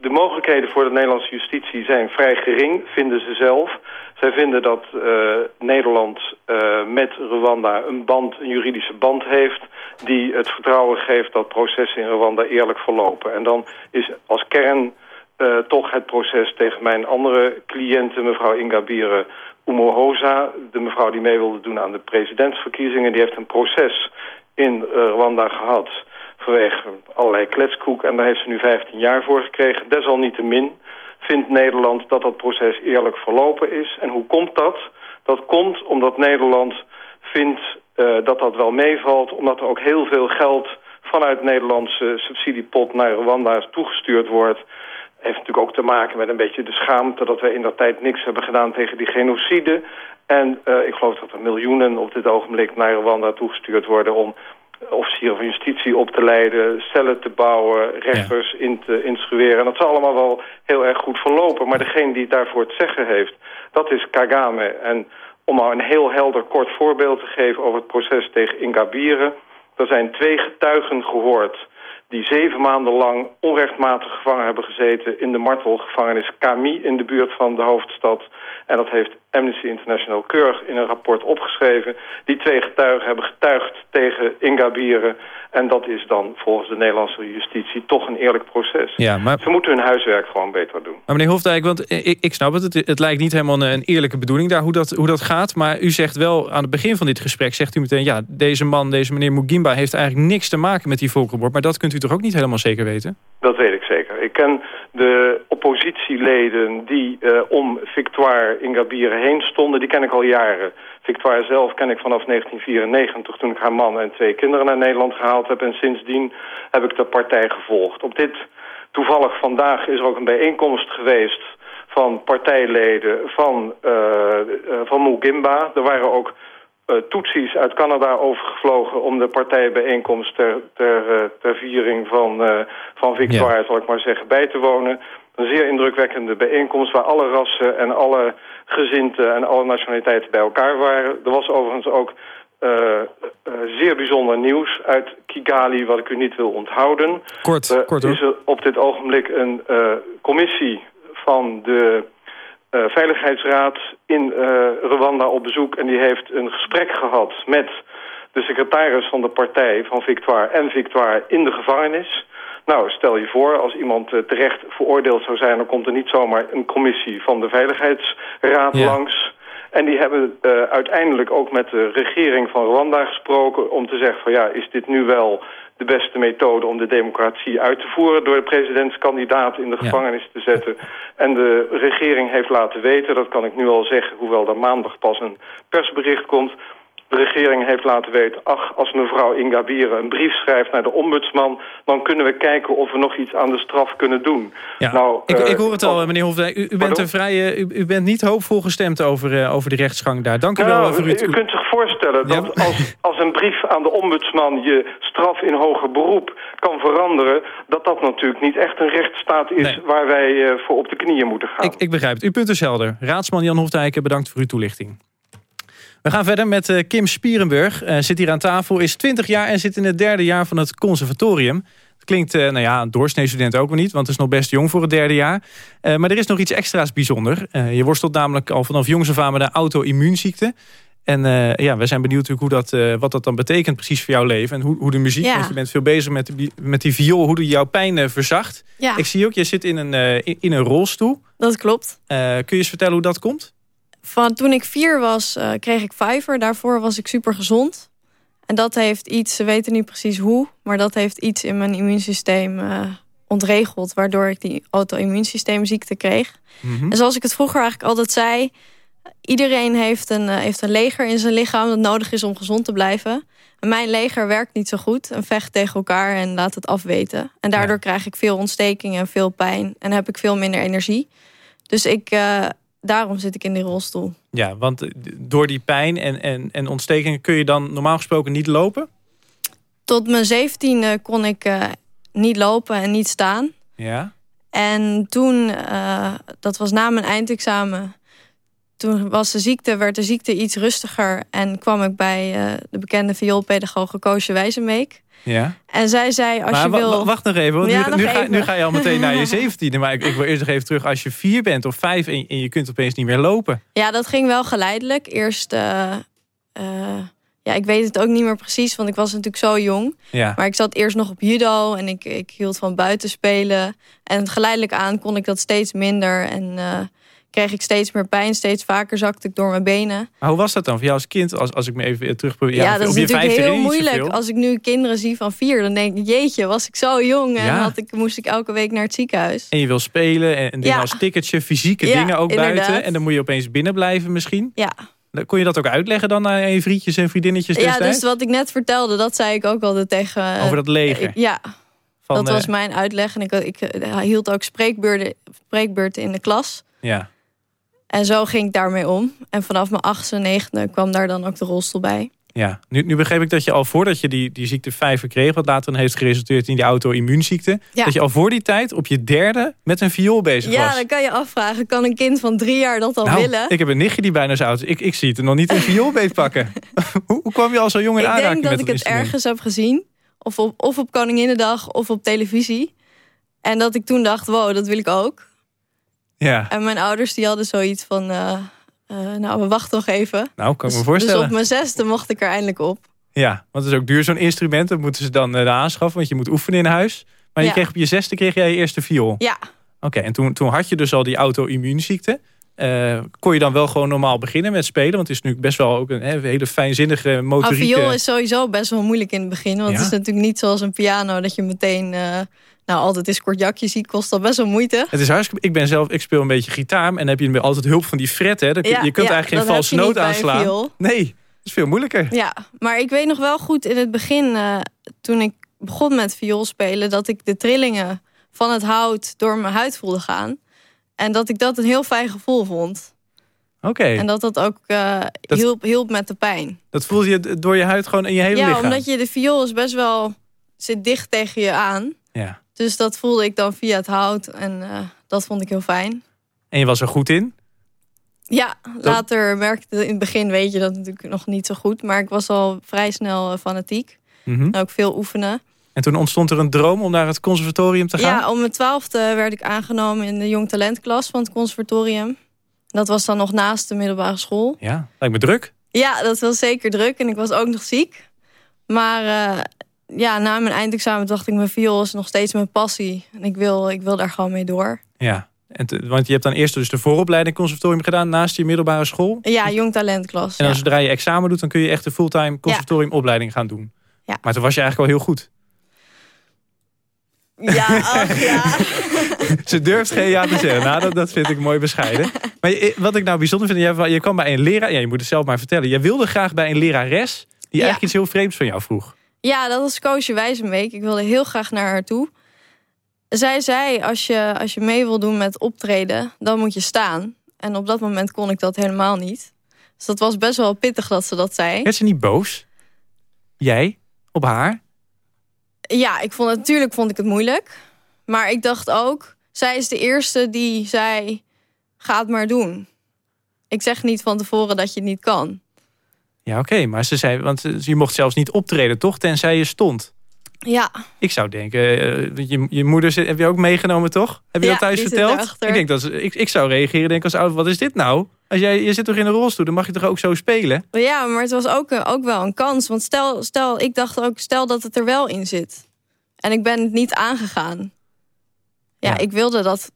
de mogelijkheden voor de Nederlandse justitie zijn vrij gering, vinden ze zelf. Zij vinden dat uh, Nederland uh, met Rwanda een band, een juridische band heeft... die het vertrouwen geeft dat processen in Rwanda eerlijk verlopen. En dan is als kern uh, toch het proces tegen mijn andere cliënten... mevrouw Ingabire Umuhoza, de mevrouw die mee wilde doen aan de presidentsverkiezingen... die heeft een proces in Rwanda gehad vanwege allerlei kletskoek. En daar heeft ze nu 15 jaar voor gekregen. Desalniettemin vindt Nederland dat dat proces eerlijk verlopen is. En hoe komt dat? Dat komt omdat Nederland vindt uh, dat dat wel meevalt... omdat er ook heel veel geld vanuit de Nederlandse subsidiepot naar Rwanda toegestuurd wordt... heeft natuurlijk ook te maken met een beetje de schaamte... dat wij in dat tijd niks hebben gedaan tegen die genocide. En uh, ik geloof dat er miljoenen op dit ogenblik naar Rwanda toegestuurd worden... om officieren van justitie op te leiden, cellen te bouwen, rechters in te instrueren. En dat zal allemaal wel heel erg goed verlopen. Maar degene die daarvoor het zeggen heeft, dat is Kagame. En om maar een heel helder kort voorbeeld te geven over het proces tegen Ingabire. Er zijn twee getuigen gehoord die zeven maanden lang onrechtmatig gevangen hebben gezeten... in de martelgevangenis Kami in de buurt van de hoofdstad. En dat heeft Amnesty International keurig in een rapport opgeschreven. Die twee getuigen hebben getuigd tegen Ingabire. En dat is dan volgens de Nederlandse justitie toch een eerlijk proces. Ja, maar... Ze moeten hun huiswerk gewoon beter doen. Maar meneer Hofdijk, want ik, ik snap het, het, het, lijkt niet helemaal een eerlijke bedoeling daar hoe dat, hoe dat gaat. Maar u zegt wel aan het begin van dit gesprek, zegt u meteen... ja, deze man, deze meneer Mugimba heeft eigenlijk niks te maken met die volkerenmoord. Maar dat kunt u toch ook niet helemaal zeker weten? Dat weet ik zeker. Ik ken De oppositieleden die uh, om Victoire Ingabire heen stonden, die ken ik al jaren. Victoire zelf ken ik vanaf 1994, toen ik haar man en twee kinderen naar Nederland gehaald heb. En sindsdien heb ik de partij gevolgd. Op dit toevallig vandaag is er ook een bijeenkomst geweest van partijleden van, uh, van Mugimba. Er waren ook Tutsis uit Canada overgevlogen om de partijbijeenkomst ter, ter, ter viering van, van Victoire, ja. zal ik maar zeggen, bij te wonen. Een zeer indrukwekkende bijeenkomst waar alle rassen en alle gezinten en alle nationaliteiten bij elkaar waren. Er was overigens ook uh, uh, zeer bijzonder nieuws uit Kigali, wat ik u niet wil onthouden. Kort, er kort is er op dit ogenblik een commissie van de Veiligheidsraad in Rwanda op bezoek. En die heeft een gesprek gehad met de secretaris van de partij van Victoire en Victoire in de gevangenis. Nou, stel je voor, als iemand uh, terecht veroordeeld zou zijn... dan komt er niet zomaar een commissie van de Veiligheidsraad ja. langs. En die hebben uh, uiteindelijk ook met de regering van Rwanda gesproken... om te zeggen van ja, is dit nu wel de beste methode om de democratie uit te voeren... door de presidentskandidaat in de ja. gevangenis te zetten. En de regering heeft laten weten, dat kan ik nu al zeggen... hoewel er maandag pas een persbericht komt de regering heeft laten weten... ach, als mevrouw Ingabire een brief schrijft naar de ombudsman... dan kunnen we kijken of we nog iets aan de straf kunnen doen. Ja, nou, ik, uh, ik hoor het al, meneer Hofdijk. U, u, bent een vrije, u, u, bent niet hoopvol gestemd over, uh, over de rechtsgang daar. Dank u nou, wel voor u, u kunt zich voorstellen dat als, als een brief aan de ombudsman... je straf in hoger beroep kan veranderen... dat dat natuurlijk niet echt een rechtsstaat is... Nee. waar wij uh, voor op de knieën moeten gaan. Ik, ik begrijp het. Uw punt is helder. Raadsman Jan Hofdijk, bedankt voor uw toelichting. We gaan verder met uh, Kim Spierenburg. Uh, zit hier aan tafel, is 20 jaar en zit in het derde jaar van het conservatorium. Het klinkt, uh, nou ja, een doorsneestudent ook wel niet, want het is nog best jong voor het derde jaar. maar er is nog iets extra's bijzonder. je worstelt namelijk al vanaf jongs af aan met een auto-immuunziekte. En ja, we zijn benieuwd hoe dat, wat dat dan betekent precies voor jouw leven. En hoe, hoe de muziek, ja. want je bent veel bezig met, die, met die viool, hoe die jouw pijn verzacht. Ja. Ik zie ook, je zit in een, in, in, een rolstoel. Dat klopt. kun je eens vertellen hoe dat komt? Van toen ik vier was, uh, kreeg ik vijver. Daarvoor was ik super gezond. En dat heeft iets, ze weten niet precies hoe... maar dat heeft iets in mijn immuunsysteem uh, ontregeld... waardoor ik die auto-immuunsysteemziekte kreeg. Mm -hmm. En zoals ik het vroeger eigenlijk altijd zei... iedereen heeft een, uh, heeft een leger in zijn lichaam... dat nodig is om gezond te blijven. En mijn leger werkt niet zo goed en vecht tegen elkaar en laat het afweten. En daardoor ja. krijg ik veel ontstekingen en veel pijn... en heb ik veel minder energie. Dus ik daarom zit ik in die rolstoel. Ja, want door die pijn en, en, en ontstekingen kun je dan normaal gesproken niet lopen? Tot mijn zeventiende kon ik uh, niet lopen en niet staan. Ja. En toen, uh, dat was na mijn eindexamen... toen was de ziekte, werd de ziekte iets rustiger... en kwam ik bij uh, de bekende vioolpedagoge Koosje Wijzenbeek... Ja. En zij zei, als maar je wil... Wacht nog even, want ja, nu, nu, ga, nu, ga, je al meteen naar je [LAUGHS] zeventiende. Maar ik, ik, wil eerst nog even terug. Als je vier bent of vijf en, en, je kunt opeens niet meer lopen. Ja, dat ging wel geleidelijk. Eerst, uh, uh, ja, ik weet het ook niet meer precies, want ik was natuurlijk zo jong. Ja. Maar ik zat eerst nog op judo en ik, ik hield van buitenspelen. En geleidelijk aan kon ik dat steeds minder. En uh, kreeg ik steeds meer pijn. Steeds vaker zakte ik door mijn benen. Maar hoe was dat dan voor jou als kind? Als, als ik me even terug probeer. Ja, ja, dat is natuurlijk heel moeilijk. Als ik nu kinderen zie van vier, dan denk ik... jeetje, was ik zo jong. En ja. had ik, moest ik elke week naar het ziekenhuis. En je wil spelen en, en dingen Ja. als tikkertje, fysieke dingen ook inderdaad. buiten. En dan moet je opeens binnen blijven misschien. Ja. Kon je dat ook uitleggen dan aan je vriendjes en vriendinnetjes ja, dus wat ik net vertelde, dat zei ik ook altijd tegen... eh, Over dat leger. ja, Van, dat was eh, mijn uitleg. En ik, ik eh, hield ook spreekbeurten, spreekbeurten in de klas. Ja. En zo ging ik daarmee om. En vanaf mijn achtste, negende kwam daar dan ook de rolstoel bij. Ja, nu, nu begreep ik dat je al voordat je die, die ziekte 5 kreeg... wat later dan heeft geresulteerd in die auto-immuunziekte... Ja. dat je al voor die tijd op je derde met een viool bezig Ja, was. dan kan je afvragen, kan een kind van drie jaar dat al nou, willen? ik heb een nichtje die bijna zo oud is. Ik, ik zie het er nog niet een viool [LAUGHS] pakken. hoe, hoe kwam je al zo jong in ik aanraking denk dat met ik dat het instrument? ergens heb gezien. Of op, of op Koninginnedag of op televisie. En dat ik toen dacht, wow, dat wil ik ook. Ja, En mijn ouders die hadden zoiets van... eh, eh, nou, we wachten nog even. nou, kan ik me Dus voorstellen. op mijn zesde mocht ik er eindelijk op. Ja, want het is ook duur zo'n instrument. Dat moeten ze dan eh, aanschaffen, want je moet oefenen in huis. Maar je Ja. kreeg op je zesde kreeg jij je eerste viool. Ja, Oké, en toen, toen had je dus al die auto-immuunziekte. Kon je dan wel gewoon normaal beginnen met spelen? Want het is nu best wel ook een hele fijnzinnige een motoriek. viool is sowieso best wel moeilijk in het begin. Want Ja? het is natuurlijk niet zoals een piano... dat je meteen nou altijd is kort jakje ziet, kost dat best wel moeite. Het is hartstikke... Ik ben zelf, ik speel een beetje gitaar. En dan heb je altijd hulp van die fret. Hè? Dan Ja, je kunt ja, eigenlijk geen valse noot aanslaan. Nee, dat is veel moeilijker. Ja, maar ik weet nog wel goed in het begin, eh, toen ik begon met viool spelen, dat ik de trillingen van het hout door mijn huid voelde gaan. En dat ik dat een heel fijn gevoel vond. Oké, En dat dat ook Dat- hielp, hielp met de pijn. dat voel je door je huid gewoon in je hele ja, lichaam. omdat je de viool is best wel zit dicht tegen je aan. Ja. Dus dat voelde ik dan via het hout en eh, dat vond ik heel fijn. En je was er goed in. Ja, later merkte in het begin weet je dat natuurlijk nog niet zo goed, maar ik was al vrij snel eh, fanatiek. Mhm. En ook veel oefenen. En toen ontstond er een droom om naar het conservatorium te gaan. Ja, om mijn twaalfde werd ik aangenomen in de jong talentklas van het conservatorium. Dat was dan nog naast de middelbare school. Ja, lijkt me druk. Ja, dat was zeker druk en ik was ook nog ziek. Maar eh, ja, na mijn eindexamen dacht ik, mijn viool is nog steeds mijn passie. En ik wil, ik wil daar gewoon mee door. Ja. En te- want je hebt dan eerst dus de vooropleiding conservatorium gedaan naast je middelbare school. Ja, jong talentklas. En dan ja. zodra je examen doet, dan kun je echt de fulltime conservatoriumopleiding gaan doen. Ja. Maar toen was je eigenlijk al heel goed. Ja, [LAUGHS] ach, ja. Ze durft geen ja te zeggen. Nou, dat, dat vind ik mooi bescheiden. Maar wat ik nou bijzonder vind, je, je kwam bij een leraar. Ja, je moet het zelf maar vertellen. Je wilde graag bij een lerares die eigenlijk iets heel vreemds van jou vroeg. Ja, dat was Koosje Wijzenbeek. Ik wilde heel graag naar haar toe. Zij zei, als je, als je mee wil doen met optreden, dan moet je staan. En op dat moment kon ik dat helemaal niet. Dus dat was best wel pittig dat ze dat zei. Werd ze niet boos? Jij? Op haar? Ja, ik vond natuurlijk vond ik het moeilijk. Maar ik dacht ook, zij is de eerste die zei, ga het maar doen. Ik zeg niet van tevoren dat je het niet kan. Ja, oké. maar ze zei, want eh, je mocht zelfs niet optreden, toch? Tenzij je stond. Ja, Ik zou denken, eh, je, je moeder zit- heb je ook meegenomen, toch? Heb je Ja, dat thuis verteld? Ik denk dat ik, ik zou reageren, denk als ouder, wat is dit nou? Als jij, je zit toch in een rolstoel, dan mag je toch ook zo spelen? Ja, maar het was ook, eh, ook wel een kans. Want stel, stel, ik dacht ook, stel dat het er wel in zit. En ik ben het niet aangegaan. Ja, ik wilde dat...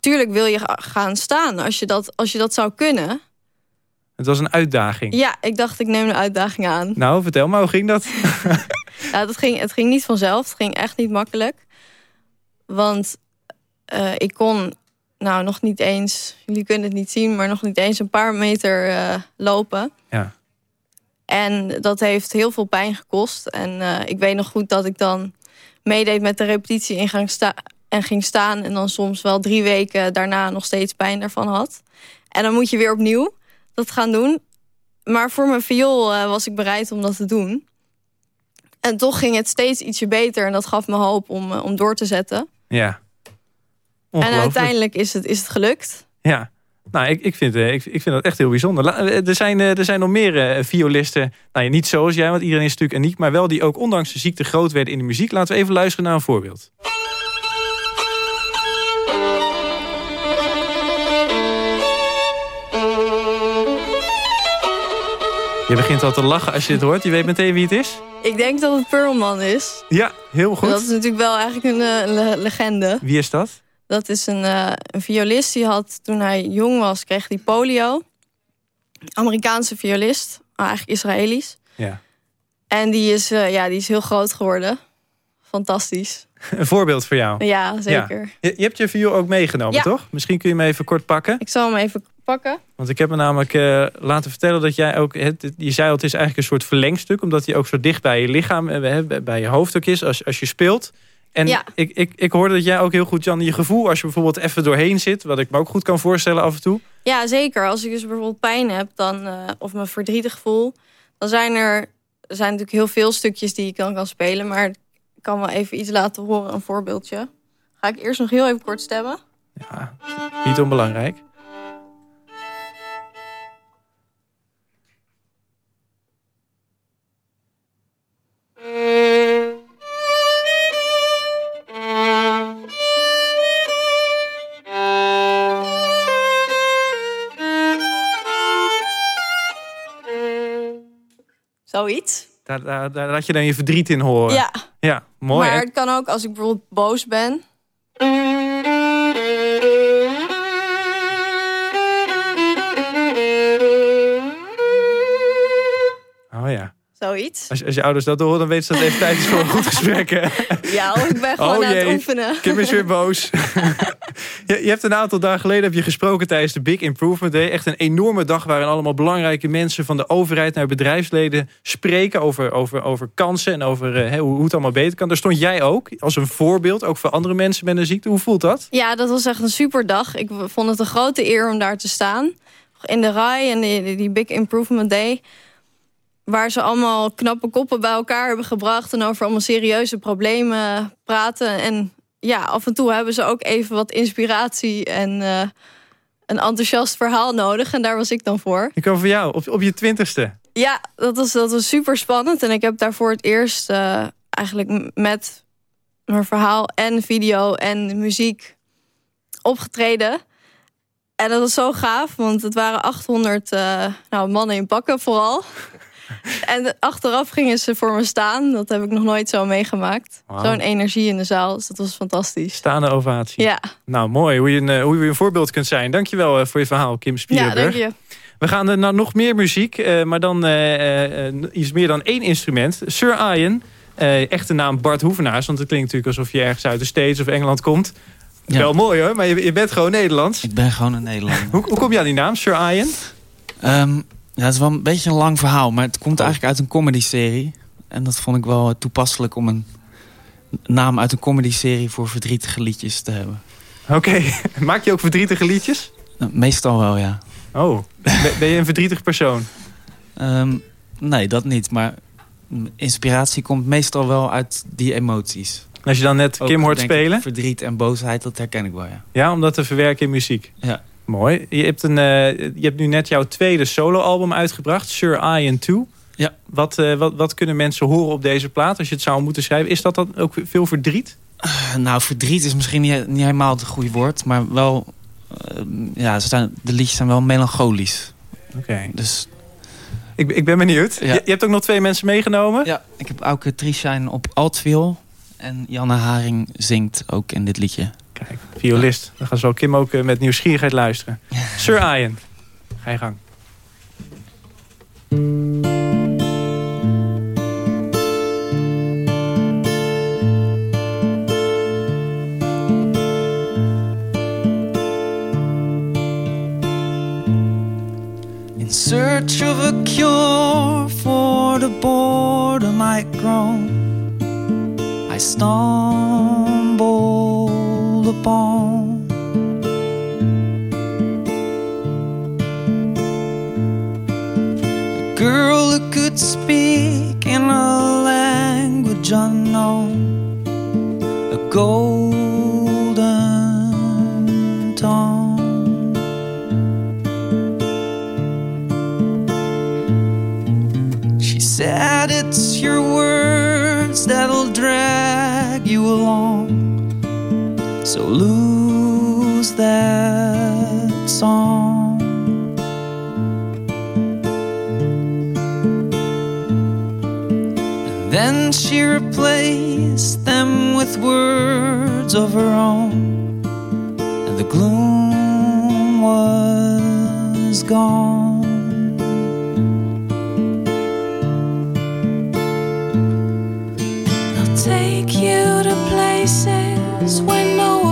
Tuurlijk wil je ga- gaan staan als je dat, als je dat zou kunnen. Het was een uitdaging. Ja, ik dacht, ik neem de uitdaging aan. Nou, vertel maar, hoe ging dat? [LAUGHS] Ja, dat ging, het ging niet vanzelf. Het ging echt niet makkelijk. Want eh, ik kon nou nog niet eens... Jullie kunnen het niet zien, maar nog niet eens een paar meter eh, lopen. Ja. En dat heeft heel veel pijn gekost. En eh, ik weet nog goed dat ik dan meedeed met de repetitie sta en ging staan. En dan soms wel drie weken daarna nog steeds pijn daarvan had. En dan moet je weer opnieuw dat gaan doen. Maar voor mijn viool eh, was ik bereid om dat te doen. En toch ging het steeds ietsje beter. En dat gaf me hoop om, eh, om door te zetten. Ja. En uiteindelijk is het, is het gelukt. Ja. Nou, ik, ik, vind, eh, ik, ik vind dat echt heel bijzonder. Er zijn, er zijn nog meer violisten. Nou, ja, niet zoals jij, want iedereen is natuurlijk uniek. Maar wel die ook ondanks de ziekte groot werden in de muziek. Laten we even luisteren naar een voorbeeld. Je begint al te lachen als je dit hoort. Je weet meteen wie het is? Ik denk dat het Pearlman is. Ja, heel goed. Dat is natuurlijk wel eigenlijk een eh, le- legende. Wie is dat? Dat is een, eh, een violist die had toen hij jong was, kreeg hij polio. Amerikaanse violist, maar eigenlijk Israëlisch. Ja. En die is, eh, ja, die is heel groot geworden. Fantastisch. Een voorbeeld voor jou. Ja, zeker. Je, je hebt je viool ook meegenomen, Ja. toch? Misschien kun je hem even kort pakken. Ik zal hem even pakken. Want ik heb me namelijk eh, laten vertellen dat jij ook... Het, je zei al, het is eigenlijk een soort verlengstuk... omdat hij ook zo dicht bij je lichaam, eh, bij- je hoofd ook is als, als je speelt. En Ja. ik, ik, ik hoorde dat jij ook heel goed, Jan, je gevoel... als je bijvoorbeeld even doorheen zit... wat ik me ook goed kan voorstellen af en toe... Ja, zeker. Als ik dus bijvoorbeeld pijn heb dan, eh, of me verdrietig voel... dan zijn er, zijn natuurlijk heel veel stukjes die ik dan kan spelen... maar ik kan wel even iets laten horen, een voorbeeldje. Ga ik eerst nog heel even kort stemmen? Niet onbelangrijk. Zoiets. Daar, daar, daar laat je dan je verdriet in horen. Ja. Ja, mooi maar hè? het kan ook als ik bijvoorbeeld boos ben. Oh ja. Zoiets. Als, als je ouders dat horen, dan weten ze dat even tijd is voor een goed [LAUGHS] gesprek. hè? Ja, ik ben gewoon Oh aan het oefenen. Kim is weer boos. [LAUGHS] je, je hebt een aantal dagen geleden heb je gesproken tijdens de Big Improvement Day. Echt een enorme dag waarin allemaal belangrijke mensen van de overheid naar bedrijfsleden spreken over, over, over kansen en over eh, hoe het allemaal beter kan. Daar stond jij ook als een voorbeeld, ook voor andere mensen met een ziekte. Hoe voelt dat? Ja, dat was echt een super dag. Ik vond het een grote eer om daar te staan. In de rij en die, die Big Improvement Day. Waar ze allemaal knappe koppen bij elkaar hebben gebracht. En over allemaal serieuze problemen praten. En ja, af en toe hebben ze ook even wat inspiratie en eh, een enthousiast verhaal nodig. En daar was ik dan voor. Ik over jou, op, op je twintigste. Ja, dat was, dat was super spannend. En ik heb daarvoor het eerst eh, eigenlijk met mijn verhaal en video en muziek opgetreden. En dat was zo gaaf, want het waren 800 eh, nou, mannen in pakken vooral. [LAUGHS] en achteraf gingen ze voor me staan. Dat heb ik nog nooit zo meegemaakt. Zo'n energie in de zaal, dus dat was fantastisch. Staande ovatie. Ja, Nou, mooi hoe je, een, eh, hoe je een voorbeeld kunt zijn. Dankjewel eh, voor je verhaal, Kim ja Spierenburg. dank je. We gaan er naar nog meer muziek, eh, maar dan iets meer dan één instrument. Sir Ian, eh, echte naam Bart Hoevenaars, want het klinkt natuurlijk alsof je ergens uit de States of Engeland komt. Ja. Wel mooi hoor, maar je, je bent gewoon Nederlands. Ik ben gewoon een Nederlander. Hoe, hoe kom je aan die naam, Sir Ian? Ehm, ja, het is wel een beetje een lang verhaal, maar het komt eigenlijk uit een comedy-serie. En dat vond ik wel toepasselijk om een naam uit een comedy-serie voor verdrietige liedjes te hebben. Oké, [LAUGHS] maak je ook verdrietige liedjes? Nou, meestal wel, ja. Oh, ben, je een verdrietig persoon? Ehm, nee, dat niet, maar inspiratie komt meestal wel uit die emoties. Als je dan net Ook, Kim hoort denk ik, spelen? Verdriet en boosheid, dat herken ik wel, ja. Ja, om dat te verwerken in muziek. Ja. Mooi. Je hebt, een, eh, je hebt nu net jouw tweede soloalbum uitgebracht, Sir Ian 2. Ja. Wat, eh, wat, wat kunnen mensen horen op deze plaat als je het zou moeten schrijven? Is dat dan ook veel verdriet? Eh, Nou, verdriet is misschien niet, niet helemaal het goede woord, maar wel... ja, ze zijn, de liedjes zijn wel melancholisch. Oké. Dus Ik, ik ben benieuwd. Ja. Je, je hebt ook nog twee mensen meegenomen? Ja, ik heb Auke Trischijn op altviool. En Janne Haring zingt ook in dit liedje. Kijk, violist. Dan gaan zo Kim ook eh, met nieuwsgierigheid luisteren. [LAUGHS] Sir Ian, ga je gang. In search of a cure for the boredom I grown, I a girl who could speak in a language unknown, a golden tongue. She said it's your words that'll drag you along. That song. And then she replaced them with words of her own. And the gloom was gone. I'll take you to places where no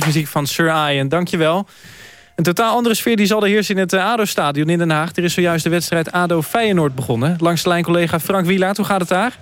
muziek van Sir Ian. Dankjewel. Een totaal andere sfeer die zal er heersen in het eh, ADO-stadion in Den Haag. Er is zojuist de wedstrijd ADO-Feyenoord begonnen. Langs de lijn collega Frank Wielaert, hoe gaat het daar?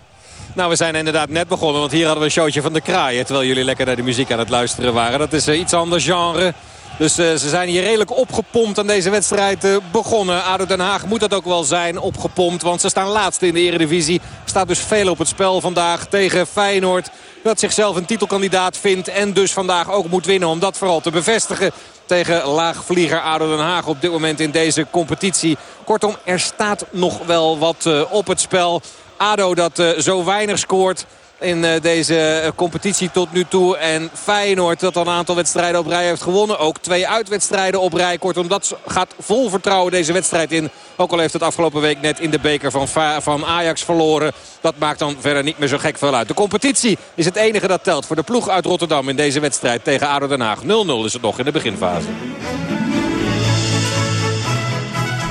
Nou, we zijn inderdaad net begonnen, want hier hadden we een showtje van de kraaien. Terwijl jullie lekker naar de muziek aan het luisteren waren. Dat is eh, iets ander genre. Dus eh, ze zijn hier redelijk opgepompt aan deze wedstrijd eh, begonnen. ADO Den Haag moet dat ook wel zijn, opgepompt. Want ze staan laatste in de eredivisie. Staat dus veel op het spel vandaag tegen Feyenoord. Dat zichzelf een titelkandidaat vindt en dus vandaag ook moet winnen. Om dat vooral te bevestigen tegen laagvlieger ADO Den Haag op dit moment in deze competitie. Kortom, er staat nog wel wat eh, op het spel. ADO dat zo weinig scoort in eh, deze eh, competitie tot nu toe. En Feyenoord dat al een aantal wedstrijden op rij heeft gewonnen. Ook twee uitwedstrijden op rij. Kortom, dat gaat vol vertrouwen deze wedstrijd in. Ook al heeft het afgelopen week net in de beker van, van Ajax verloren. Dat maakt dan verder niet meer zo gek veel uit. De competitie is het enige dat telt voor de ploeg uit Rotterdam in deze wedstrijd tegen ADO Den Haag. 0-0 is het nog in de beginfase.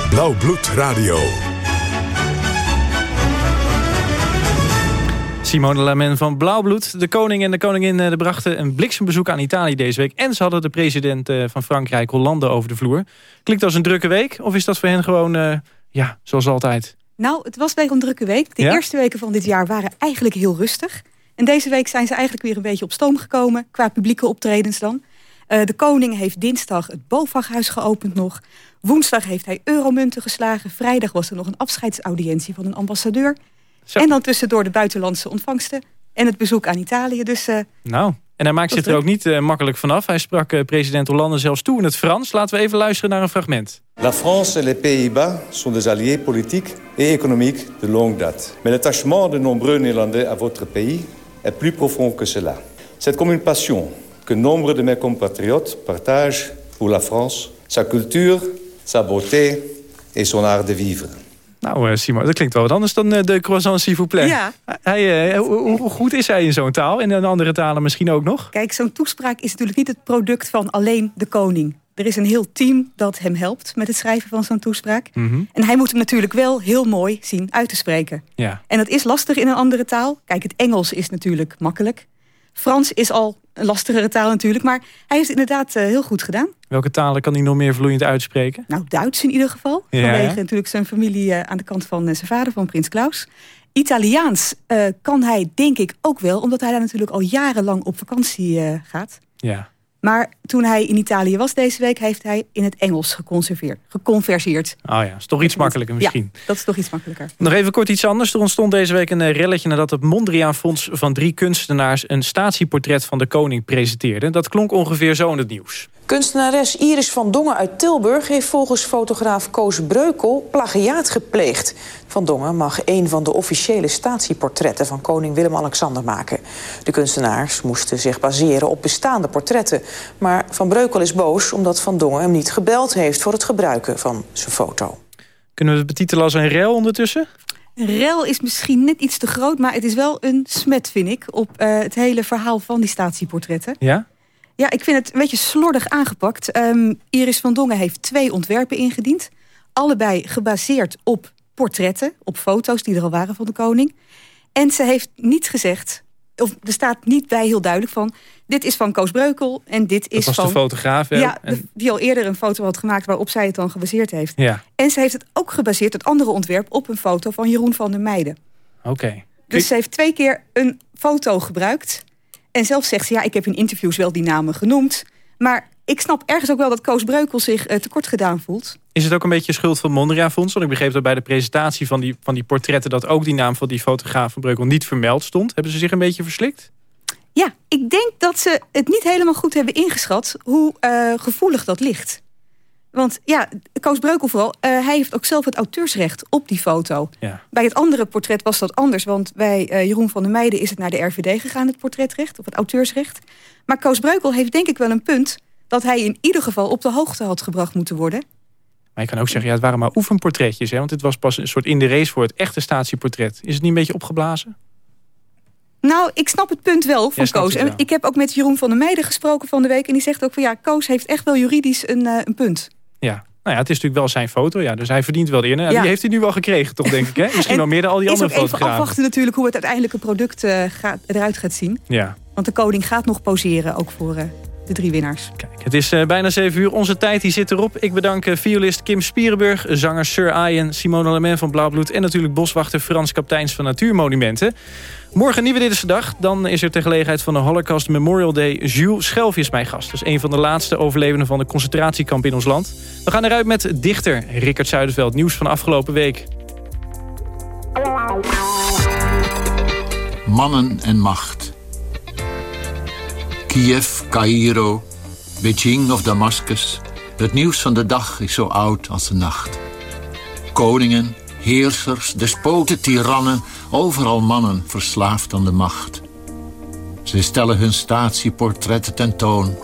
Blauw Bloed Radio. Simone Lamen van Blauwbloed. De koning en de koningin eh, de brachten een bliksembezoek aan Italië deze week. En ze hadden de president eh, van Frankrijk, Hollande, over de vloer. Klinkt als een drukke week? Of is dat voor hen gewoon, eh, ja, zoals altijd? Nou, het was weer een drukke week. De Ja? eerste weken van dit jaar waren eigenlijk heel rustig. En deze week zijn ze eigenlijk weer een beetje op stoom gekomen. Qua publieke optredens dan. De koning heeft dinsdag het BOVAG-huis geopend nog. Woensdag heeft hij euromunten geslagen. Vrijdag was er nog een afscheidsaudiëntie van een ambassadeur. En dan tussendoor de buitenlandse ontvangsten. En het bezoek aan Italië. Dus eh, Nou, en hij maakt zich er ook niet eh, makkelijk vanaf. Hij sprak eh, president Hollande zelfs toe in het Frans. Laten we even luisteren naar een fragment. La France et les Pays-Bas sont des alliés politiques et économiques de longue date. Mais l'attachement de nombreux Néerlandais à votre pays est plus profond que cela. C'est comme une passion que nombre de mes compatriotes partagent pour la France, sa culture, sa beauté et son art de vivre. Nou, eh, Simon, dat klinkt wel wat anders dan eh, de croissant s'il vous plaît. Ja. Hij, eh, hoe, hoe goed is hij in zo'n taal? En in andere talen misschien ook nog? Kijk, zo'n toespraak is natuurlijk niet het product van alleen de koning. Er is een heel team dat hem helpt met het schrijven van zo'n toespraak. Mhm. En hij moet hem natuurlijk wel heel mooi zien uit te spreken. Ja. En dat is lastig in een andere taal. Kijk, het Engels is natuurlijk makkelijk. Frans is al een lastigere taal natuurlijk. Maar hij heeft het inderdaad eh, heel goed gedaan. Welke talen kan hij nog meer vloeiend uitspreken? Nou, Duits in ieder geval. Ja, vanwege natuurlijk zijn familie eh, aan de kant van eh, zijn vader, van prins Klaus. Italiaans kan hij denk ik ook wel. Omdat hij daar natuurlijk al jarenlang op vakantie gaat. Ja. Maar toen hij in Italië was deze week... heeft hij in het Engels geconserveerd, geconverseerd. Oh ja, is toch iets makkelijker misschien. Ja, dat is toch iets makkelijker. Nog even kort iets anders. Er ontstond deze week een eh, relletje nadat het Mondriaan Fonds van drie kunstenaars... een statieportret van de koning presenteerde. Dat klonk ongeveer zo in het nieuws. Kunstenares Iris van Dongen uit Tilburg heeft volgens fotograaf Koos Breukel plagiaat gepleegd. Van Dongen mag een van de officiële statieportretten van koning Willem-Alexander maken. De kunstenaars moesten zich baseren op bestaande portretten. Maar Van Breukel is boos omdat Van Dongen hem niet gebeld heeft voor het gebruiken van zijn foto. Kunnen we het betitelen als een rel ondertussen? Rel is misschien net iets te groot, maar het is wel een smet, vind ik... op eh, het hele verhaal van die statieportretten. Ja? Ja, ik vind het een beetje slordig aangepakt. Ehm, Iris van Dongen heeft twee ontwerpen ingediend. Allebei gebaseerd op portretten, op foto's die er al waren van de koning. En ze heeft niet gezegd, of er staat niet bij heel duidelijk van... dit is van Koos Breukel en dit is Dat was van... de fotograaf, hè? Ja, de- die al eerder een foto had gemaakt waarop zij het dan gebaseerd heeft. Ja, En ze heeft het ook gebaseerd, het andere ontwerp... op een foto van Jeroen van der Meijden. oké. Dus ze heeft twee keer een foto gebruikt. En zelf zegt ze, ja, ik heb in interviews wel die namen genoemd. Maar ik snap ergens ook wel dat Koos Breukel zich eh, tekort gedaan voelt. Is het ook een beetje schuld van het Mondriaan Fonds? Want ik begreep dat bij de presentatie van die, van die portretten... dat ook die naam van die fotograaf van Breukel niet vermeld stond. Hebben ze zich een beetje verslikt? Ja, ik denk dat ze het niet helemaal goed hebben ingeschat... hoe eh, gevoelig dat ligt. Want ja, Koos Breukel vooral, eh, hij heeft ook zelf het auteursrecht op die foto. Ja. Bij het andere portret was dat anders. Want bij Jeroen van der Meijden is het naar de RVD gegaan, het portretrecht, of het auteursrecht. Maar Koos Breukel heeft denk ik wel een punt... dat hij in ieder geval op de hoogte had gebracht moeten worden. Maar je kan ook zeggen, ja, het waren maar oefenportretjes. Hè? Want dit was pas een soort in de race voor het echte statieportret. Is het niet een beetje opgeblazen? Nou, ik snap het punt wel van Koos. En ik heb ook met Jeroen van der Meijden gesproken van de week... en die zegt ook van ja, Koos heeft echt wel juridisch een, eh, een punt. Ja. Nou ja, het is natuurlijk wel zijn foto. Ja, dus hij verdient wel de eer. Nou, Ja. Die heeft hij nu wel gekregen, toch, denk ik. Hè? Misschien En wel meer dan al die andere ook even fotografen. afwachten natuurlijk hoe het uiteindelijke product eh, gaat, eruit gaat zien. Ja. Want de koning gaat nog poseren, ook voor eh, de drie winnaars. Het is eh, bijna 7 uur. Onze tijd die zit erop. Ik bedank eh, violist Kim Spierenburg, zanger Sir Ian, Simone Lemaire van Blauwbloed... en natuurlijk boswachter Frans Kapteins van Natuurmonumenten. Morgen nieuwe Dit is de Dag. Dan is er ter gelegenheid van de Holocaust Memorial Day... Jules Schelvis mijn gast. Dat is een van de laatste overlevenden van de concentratiekamp in ons land. We gaan eruit met dichter Rickert Zuiderveld. Nieuws van afgelopen week. Mannen en macht. Kiev, Cairo, Beijing of Damascus. Het nieuws van de dag is zo oud als de nacht. Koningen, heersers, despoten, tirannen, overal mannen verslaafd aan de macht. Ze stellen hun statieportretten tentoon.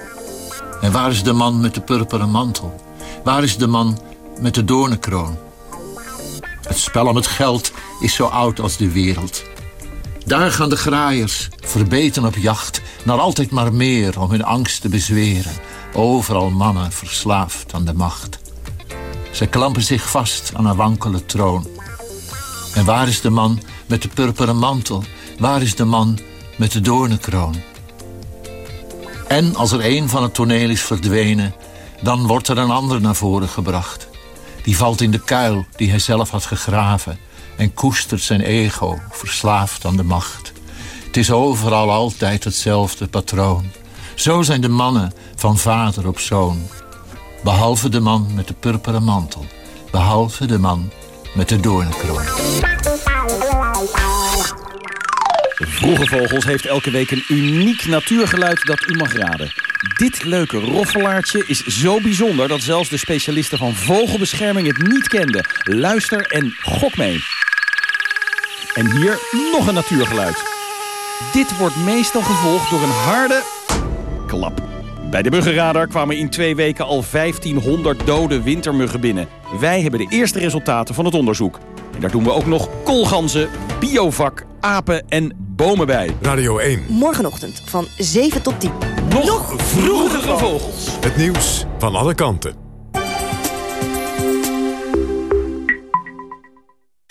En waar is de man met de purperen mantel? Waar is de man met de doornenkroon? Het spel om het geld is zo oud als de wereld. Daar gaan de graaiers, verbeten op jacht, naar altijd maar meer om hun angst te bezweren. Overal mannen verslaafd aan de macht. Zij klampen zich vast aan een wankele troon. En waar is de man met de purperen mantel? Waar is de man met de doornenkroon? En als er een van het toneel is verdwenen, dan wordt er een ander naar voren gebracht. Die valt in de kuil die hij zelf had gegraven en koestert zijn ego, verslaafd aan de macht. Het is overal altijd hetzelfde patroon. Zo zijn de mannen van vader op zoon. Behalve de man met de purperen mantel. Behalve de man met de doornenkroon. Vroege Vogels heeft elke week een uniek natuurgeluid dat u mag raden. Dit leuke roffelaartje is zo bijzonder dat zelfs de specialisten van vogelbescherming het niet kenden. Luister en gok mee. En hier nog een natuurgeluid. Dit wordt meestal gevolgd door een harde klap. Bij de muggenradar kwamen in twee weken al 1500 dode wintermuggen binnen. Wij hebben de eerste resultaten van het onderzoek. En daar doen we ook nog koolganzen, biovak, apen en bomen bij. Radio 1. Morgenochtend van 7 tot 10. Nog vroegere vogels. Het nieuws van alle kanten.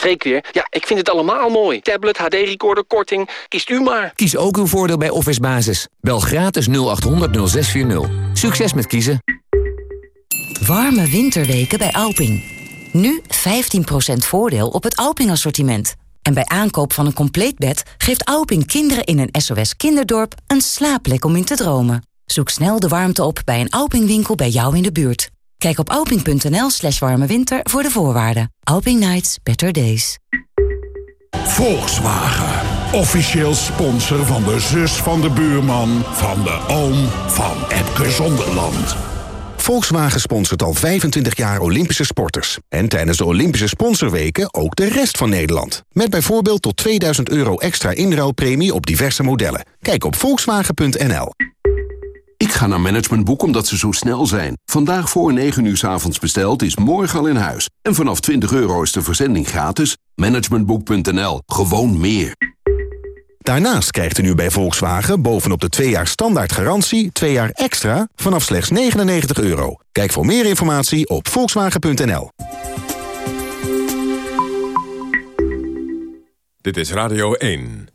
Freek weer. Ja, ik vind het allemaal mooi. Tablet, HD-recorder, korting. Kiest u maar. Kies ook uw voordeel bij Office Basis. Bel gratis 0800 0640. Succes met kiezen. Warme winterweken bij Alping. Nu 15% voordeel op het Alping-assortiment. En bij aankoop van een compleet bed geeft Alping kinderen in een SOS kinderdorp een slaapplek om in te dromen. Zoek snel de warmte op bij een Alping-winkel bij jou in de buurt. Kijk op alping.nl slash warme winter voor de voorwaarden. Alping Nights, better days. Volkswagen. Officieel sponsor van de zus van de buurman... van de oom van Epke Zonderland. Volkswagen sponsort al 25 jaar Olympische sporters. En tijdens de Olympische sponsorweken ook de rest van Nederland. Met bijvoorbeeld tot 2000 euro extra inruilpremie op diverse modellen. Kijk op volkswagen.nl. Ik ga naar Managementboek omdat ze zo snel zijn. Vandaag voor 9 uur s avonds besteld is morgen al in huis. En vanaf 20 euro is de verzending gratis. Managementboek.nl. Gewoon meer. Daarnaast krijgt u nu bij Volkswagen bovenop de 2 jaar standaard garantie... 2 jaar extra vanaf slechts 99 euro. Kijk voor meer informatie op volkswagen.nl. Dit is Radio 1.